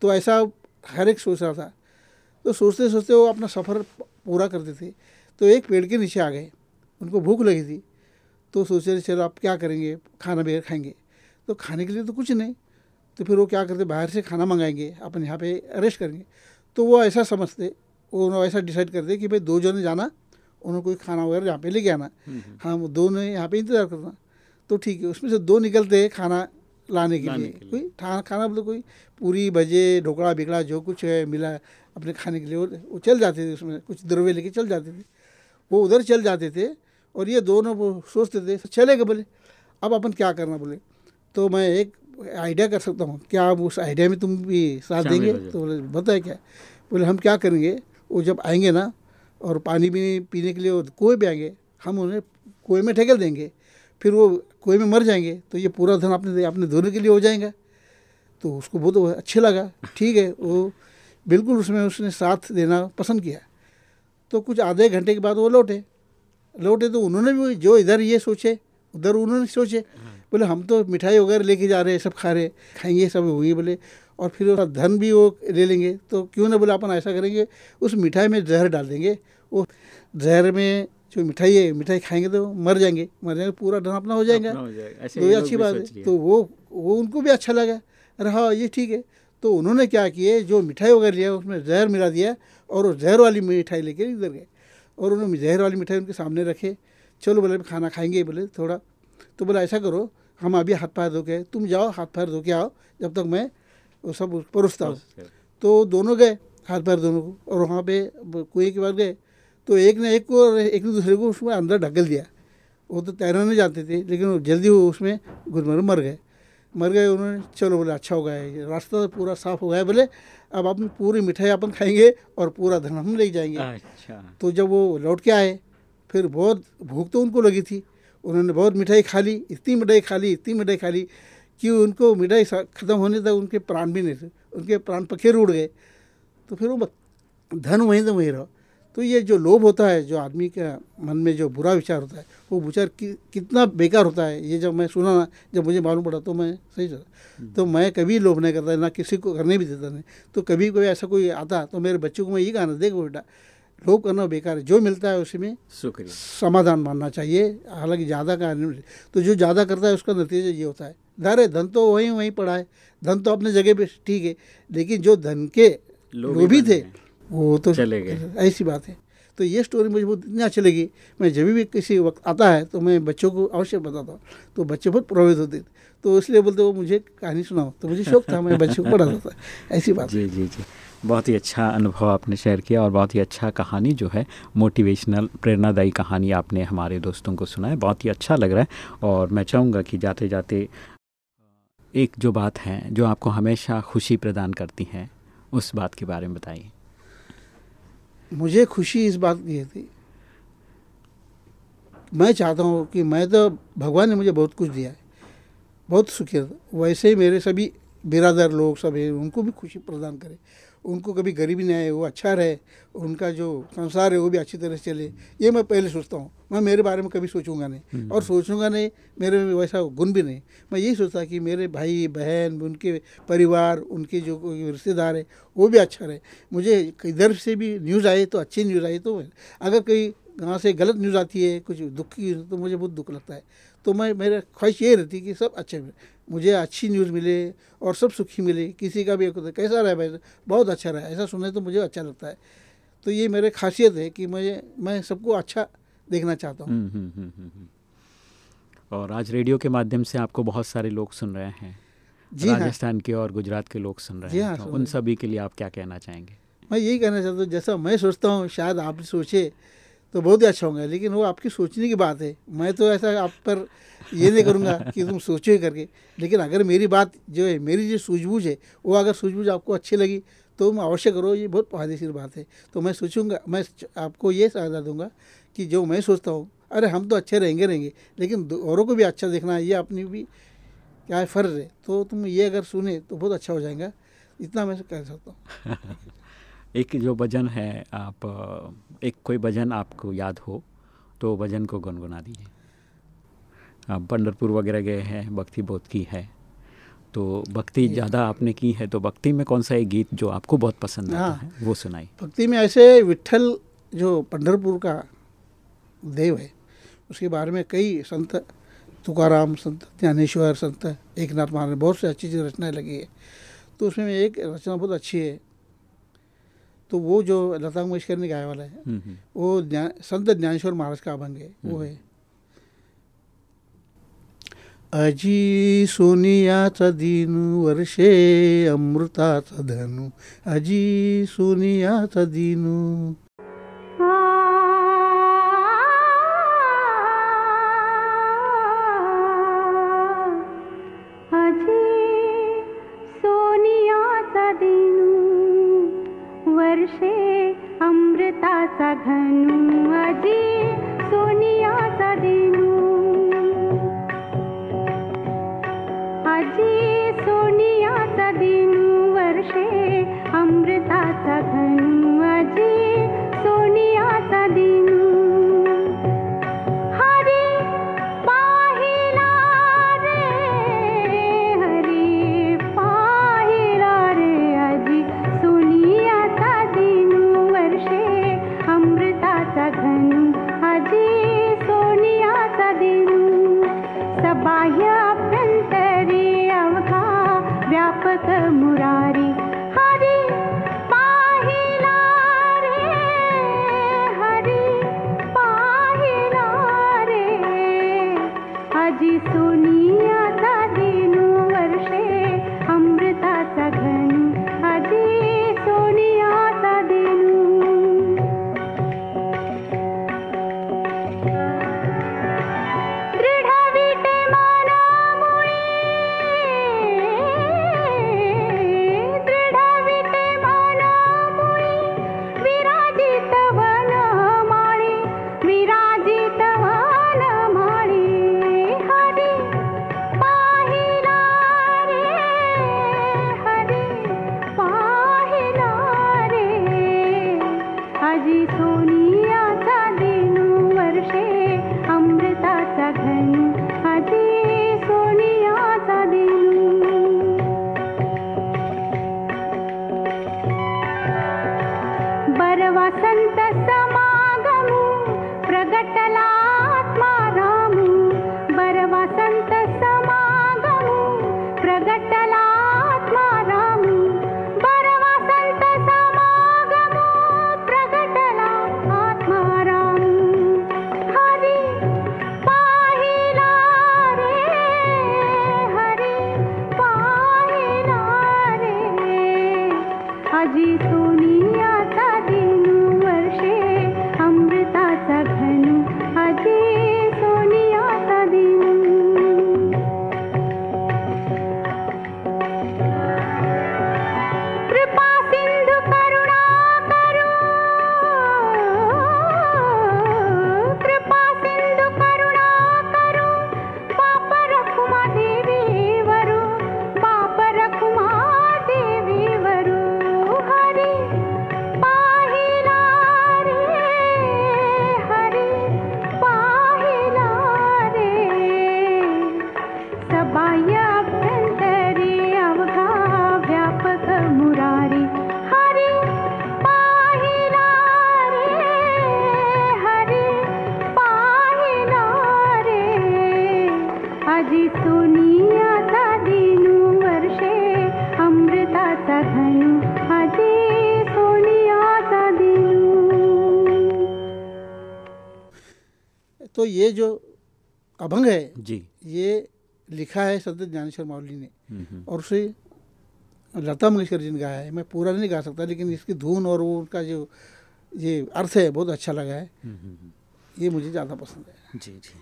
तो ऐसा हर एक सोच रहा था। तो सोचते सोचते वो अपना सफ़र पूरा करते थे तो एक पेड़ के नीचे आ गए। उनको भूख लगी थी। तो सोचे, चलो आप क्या करेंगे? खाना बगैर खाएँगे। तो खाने के लिए तो कुछ नहीं। तो फिर वो क्या करते बाहर से खाना मंगाएँगे अपन यहाँ पे अरेस्ट करेंगे। तो वो ऐसा समझते वो ऐसा डिसाइड करते कि भाई दो जने जाना उन्होंने कोई खाना वगैरह यहाँ पे लेके आना। हम्म, हम्म। हाँ वो दो ने यहाँ पे इंतज़ार करना। तो ठीक है उसमें से दो निकलते हैं खाना लाने के लिए। कोई खाना मतलब कोई पूरी भजे ढोकड़ा बिकड़ा जो कुछ है मिला अपने खाने के लिए वो चल जाते थे उसमें कुछ द्रव्य लेके चल जाते थे। वो उधर चल जाते थे और ये दोनों वो सोचते थे चलेगा बोले अब अपन क्या करना बोले। तो मैं एक आइडिया कर सकता हूँ। क्या आप उस आइडिया में तुम भी साथ देंगे? तो बोले बताए क्या? बोले हम क्या करेंगे? वो जब आएँगे ना और पानी भी पीने के लिए कुएँ भी आएँगे हम उन्हें कुएँ में ठेकल देंगे। फिर वो कुएँ में मर जाएँगे तो ये पूरा धन अपने अपने धोने के लिए हो जाएगा। तो उसको बहुत अच्छा लगा। ठीक है वो बिल्कुल उसमें उसने साथ देना पसंद किया। तो कुछ आधे घंटे के बाद वो लौटे। लौटे तो उन्होंने भी जो इधर ये सोचे उधर उन्होंने सोचे। हाँ। बोले हम तो मिठाई वगैरह लेके जा रहे हैं सब खा रहे खाएँगे सब हुई बोले। और फिर उसका धन भी वो ले लेंगे। तो क्यों ना बोले अपन ऐसा करेंगे उस मिठाई में जहर डाल देंगे। वो जहर में जो मिठाई है मिठाई खाएँगे तो मर जाएँगे मर जाएँगे पूरा धन अपना हो जाएगा। तो ये अच्छी बात है। तो वो वो उनको भी अच्छा लगा। अरे हाँ ये ठीक है। तो उन्होंने क्या किए जो मिठाई वगैरह लिया उसमें जहर मिला दिया और वो जहर वाली मिठाई लेके इधर गए। और उन्होंने जहर वाली मिठाई उनके सामने रखे। चलो बोले खाना खाएँगे बोले थोड़ा तो बोला ऐसा करो हम अभी हाथ पैर धो के तुम जाओ हाथ पैर धो के आओ जब तक मैं वो सब परोसता हूँ। तो दोनों गए हाथ पैर दोनों को और वहाँ पे कुएँ के बाद गए तो एक ने एक को और एक ने दूसरे को उसमें अंदर ढकल दिया। वो तो तैरना नहीं जानते थे लेकिन वो जल्दी वो उसमें गुदमर मर गए। मर गए उन्होंने चलो बोले अच्छा हो गया रास्ता तो पूरा साफ़ हो गया बोले अब अपन पूरी मिठाई अपन खाएँगे और पूरा धन हम ले जाएँगे। अच्छा। तो जब वो लौट के आए फिर बहुत भूख तो उनको लगी थी उन्होंने बहुत मिठाई खा ली इतनी मिठाई खा ली इतनी मिठाई खा ली कि उनको मिठाई ख़त्म होने तक उनके प्राण भी नहीं थे उनके प्राण पखेर उड़ गए। तो फिर वो धन वहीं तो वहीं रहो। तो ये जो लोभ होता है जो आदमी के मन में जो बुरा विचार होता है वो विचार कि, कितना बेकार होता है। ये जब मैं सुना ना जब मुझे मालूम पड़ा तो मैं सही सोचा तो मैं कभी लोभ नहीं करता ना किसी को करने भी देता नहीं। तो कभी कोई ऐसा कोई आता तो मेरे बच्चों को मैं ये कहना देखो बेटा लोभ करना बेकार है। जो मिलता है उसी में शुक्रिया। समाधान मानना चाहिए। हालाँकि ज़्यादा का तो जो ज़्यादा करता है उसका नतीजा ये होता है। धर धन तो वहीं वहीं पड़ा है। धन तो अपने जगह पे ठीक है लेकिन जो धन के लोभी थे वो तो चले गए। ऐसी बात है। तो ये स्टोरी मुझे बहुत इतनी अच्छी लगी। मैं जब भी किसी वक्त आता है तो मैं बच्चों को अवश्य बताता हूँ। तो बच्चे बहुत प्रभावित होते थे। तो इसलिए बोलते वो मुझे कहानी सुनाओ। तो मुझे शौक था मैं बच्चों को पढ़ाता था। ऐसी बात जी जी जी। बहुत ही अच्छा अनुभव आपने शेयर किया और बहुत ही अच्छा कहानी जो है मोटिवेशनल प्रेरणादायी कहानी आपने हमारे दोस्तों को सुना है बहुत ही अच्छा लग रहा है और मैं चाहूँगा कि जाते जाते एक जो बात है, जो आपको हमेशा खुशी प्रदान करती हैं, उस बात के बारे में बताइए। मुझे खुशी इस बात की थी मैं चाहता हूँ कि मैं तो भगवान ने मुझे बहुत कुछ दिया है, बहुत सुखी वैसे ही मेरे सभी बिरादर लोग है, उनको भी खुशी प्रदान करे। उनको कभी गरीबी नहीं आए वो अच्छा रहे उनका जो संसार है वो भी अच्छी तरह से चले ये मैं पहले सोचता हूँ। मैं मेरे बारे में कभी सोचूँगा नहीं। और सोचूँगा नहीं मेरे में वैसा गुण भी नहीं। मैं यही सोचता कि मेरे भाई बहन उनके परिवार उनके जो रिश्तेदार है वो भी अच्छा रहे। मुझे इधर से भी न्यूज़ आए तो अच्छी न्यूज़ आई तो अगर कहीं गाँव से गलत न्यूज़ आती है कुछ दुख की तो मुझे बहुत दुख लगता है। तो मैं मेरा ख्वाहिश ये रहती कि सब अच्छे मुझे अच्छी न्यूज़ मिले और सब सुखी मिले किसी का भी एक कैसा रहा भाई बहुत अच्छा रहा ऐसा सुने तो मुझे अच्छा लगता है। तो ये मेरे खासियत है कि मुझे मैं सबको अच्छा देखना चाहता हूँ। हम्म, हम्म, हम्म। और आज रेडियो के माध्यम से आपको बहुत सारे लोग सुन रहे हैं। जी राजस्थान हाँ। राजस्थान के और गुजरात के लोग सुन रहे हैं। हाँ, तो उन सभी के लिए आप क्या कहना चाहेंगे? मैं यही कहना चाहता हूँ जैसा मैं सोचता हूँ शायद आप सोचे तो बहुत ही अच्छा होगा, लेकिन वो आपकी सोचने की बात है। मैं तो ऐसा आप पर ये नहीं करूँगा कि तुम सोचो ही करके। लेकिन अगर मेरी बात जो है, मेरी जो सूझबूझ है, वो अगर सूझबूझ आपको अच्छी लगी तो तुम अवश्य करो, ये बहुत फायदेशीर बात है। तो मैं सोचूँगा, मैं आपको ये सलाह दूँगा कि जो मैं सोचता हूँ, अरे हम तो अच्छे रहेंगे रहेंगे, लेकिन औरों को भी अच्छा देखना है ये अपनी भी क्या है, फ़र्ज़ है। तो तुम ये अगर सुने तो बहुत अच्छा हो जाएगा। इतना मैं कह सकता हूँ। एक जो भजन है आप एक कोई भजन आपको याद हो तो भजन को गुनगुना दीजिए। आप पंडरपुर वगैरह गए हैं भक्ति बहुत की है तो भक्ति ज़्यादा आपने की है तो भक्ति में कौन सा एक गीत जो आपको बहुत पसंद आता हाँ। है वो सुनाई भक्ति में ऐसे विट्ठल जो पंडरपुर का देव है उसके बारे में कई संत तुकाराम संत ज्ञानेश्वर संत एक नाथ महाराज बहुत से अच्छी अच्छी रचनाएँ लगी है। तो उसमें एक रचना बहुत अच्छी है तो वो जो लता मंगेशकर ने गाया वाला है हम्म, हम्म। वो ज्ञान संत ज्ञानेश्वर महाराज का अभंग है वो है। अजी सोनियाचा दीनु वर्षे अमृताचा धनु अजी सोनियाचा दिनू ये जो अभंग है जी। ये लिखा है संत ज्ञानेश्वर माउली ने। हम्म, हम्म, और उसे लता मंगेशकर जी ने गाया है। मैं पूरा नहीं गा सकता लेकिन इसकी धुन और वो उनका जो ये अर्थ है बहुत अच्छा लगा है। हम्म। ये मुझे ज़्यादा पसंद है। जी जी।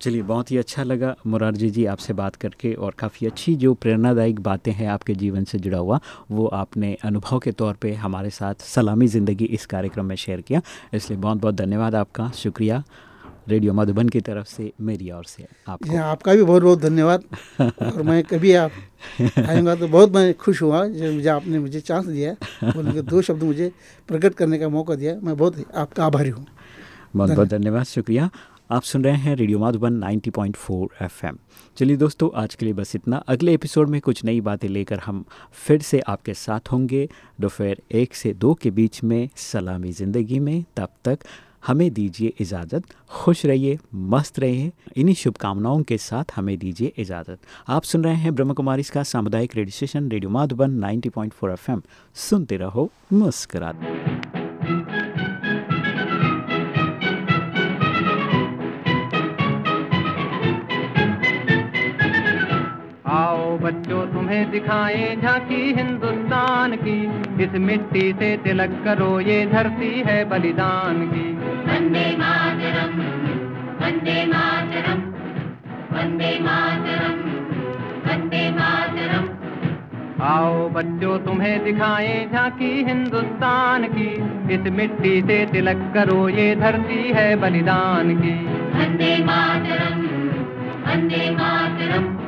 चलिए बहुत ही अच्छा लगा मुरारजी जी आपसे बात करके और काफ़ी अच्छी जो प्रेरणादायक बातें हैं आपके जीवन से जुड़ा हुआ वो आपने अनुभव के तौर पे हमारे साथ सलामी ज़िंदगी इस कार्यक्रम में शेयर किया। इसलिए बहुत बहुत धन्यवाद आपका शुक्रिया। रेडियो मधुबन की तरफ़ से मेरी ओर से आपको। आपका भी बहुत बहुत धन्यवाद। और मैं कभी आप आऊँगा तो बहुत मैं खुश हुआ जो मुझे आपने मुझे चांस दिया बोलने के दो शब्द मुझे प्रकट करने का मौका दिया। मैं बहुत आपका आभारी हूँ। बहुत बहुत धन्यवाद शुक्रिया। आप सुन रहे हैं रेडियो माधुबन 90.4 एफएम। चलिए दोस्तों आज के लिए बस इतना। अगले एपिसोड में कुछ नई बातें लेकर हम फिर से आपके साथ होंगे। दोपहर एक से दो के बीच में सलामी ज़िंदगी में। तब तक हमें दीजिए इजाज़त। खुश रहिए, मस्त रहिए। इन्हीं शुभकामनाओं के साथ हमें दीजिए इजाज़त। आप सुन रहे हैं ब्रह्म कुमारी का सामुदायिक radio station, radio Madhuban 90.4 FM. सुनते रहो, मुस्कराते। तुम्हें दिखाएँ झांकी हिंदुस्तान की। इस मिट्टी से तिलक करो ये धरती है बलिदान की। वंदे मातरम् वंदे मातरम् वंदे मातरम् वंदे मातरम्। आओ बच्चों तुम्हें दिखाए झांकी हिंदुस्तान की। इस मिट्टी से तिलक करो ये धरती है बलिदान की। वंदे मातरम् वंदे मातरम्।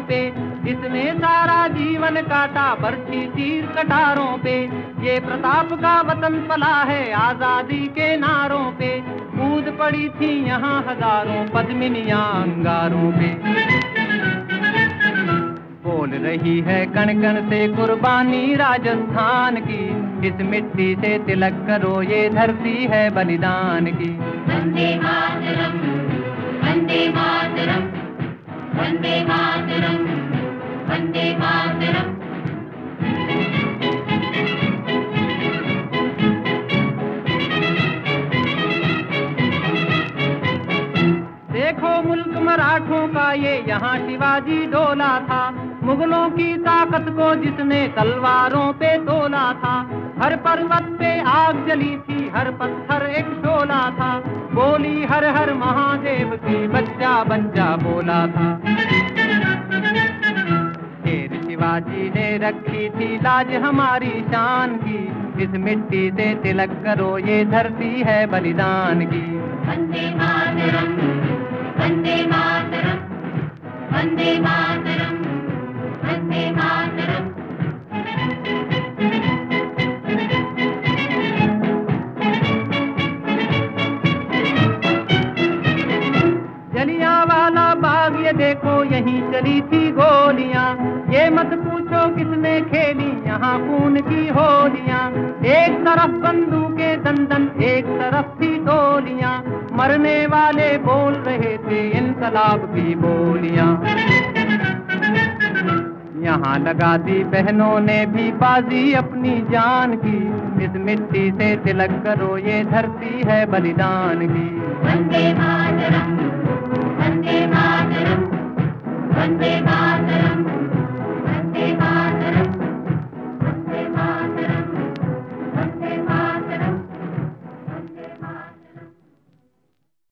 पे इसने सारा जीवन काटा बरछी तीर कटारों पे। ये प्रताप का वतन पला है आज़ादी के नारों पे। कूद पड़ी थी यहाँ हज़ारों पद्मिनियाँ अंगारों पे। बोल रही है कण कण से कुर्बानी राजस्थान की। इस मिट्टी से तिलक करो, ये धरती है बलिदान की। वंदे मातरम् वंदे मातरम् वंदे मातरम्। शिवाजी डोला था। मुगलों की ताकत को जिसने तलवारों पे तोला था। हर पर्वत पे आग जली थी, हर पत्थर एक शोला था। बोली हर हर महादेव की बच्चा बच्चा बोला था। शेर शिवाजी ने रखी थी लाज हमारी शान की। इस मिट्टी से तिलक करो, ये धरती है बलिदान की। वंदे मातरम् वंदे मातरम्। वंदे जलिया वाला बाग ये देखो यहीं चली थी गोलियाँ। ये मत पूछो किसने खेली? यहाँ खून की होलियाँ। एक तरफ़ बंदूके दंदन एक तरफ़ थी डोलियाँ। मरने वाले बोल रहे थे, इनकलाब की बोलियाँ। यहाँ लगा दी बहनों ने भी बाजी अपनी जान की। इस मिट्टी से तिलक करो, ये धरती है बलिदान की। वंदे मातरम वंदे मातरम वंदे मातरम। मातरम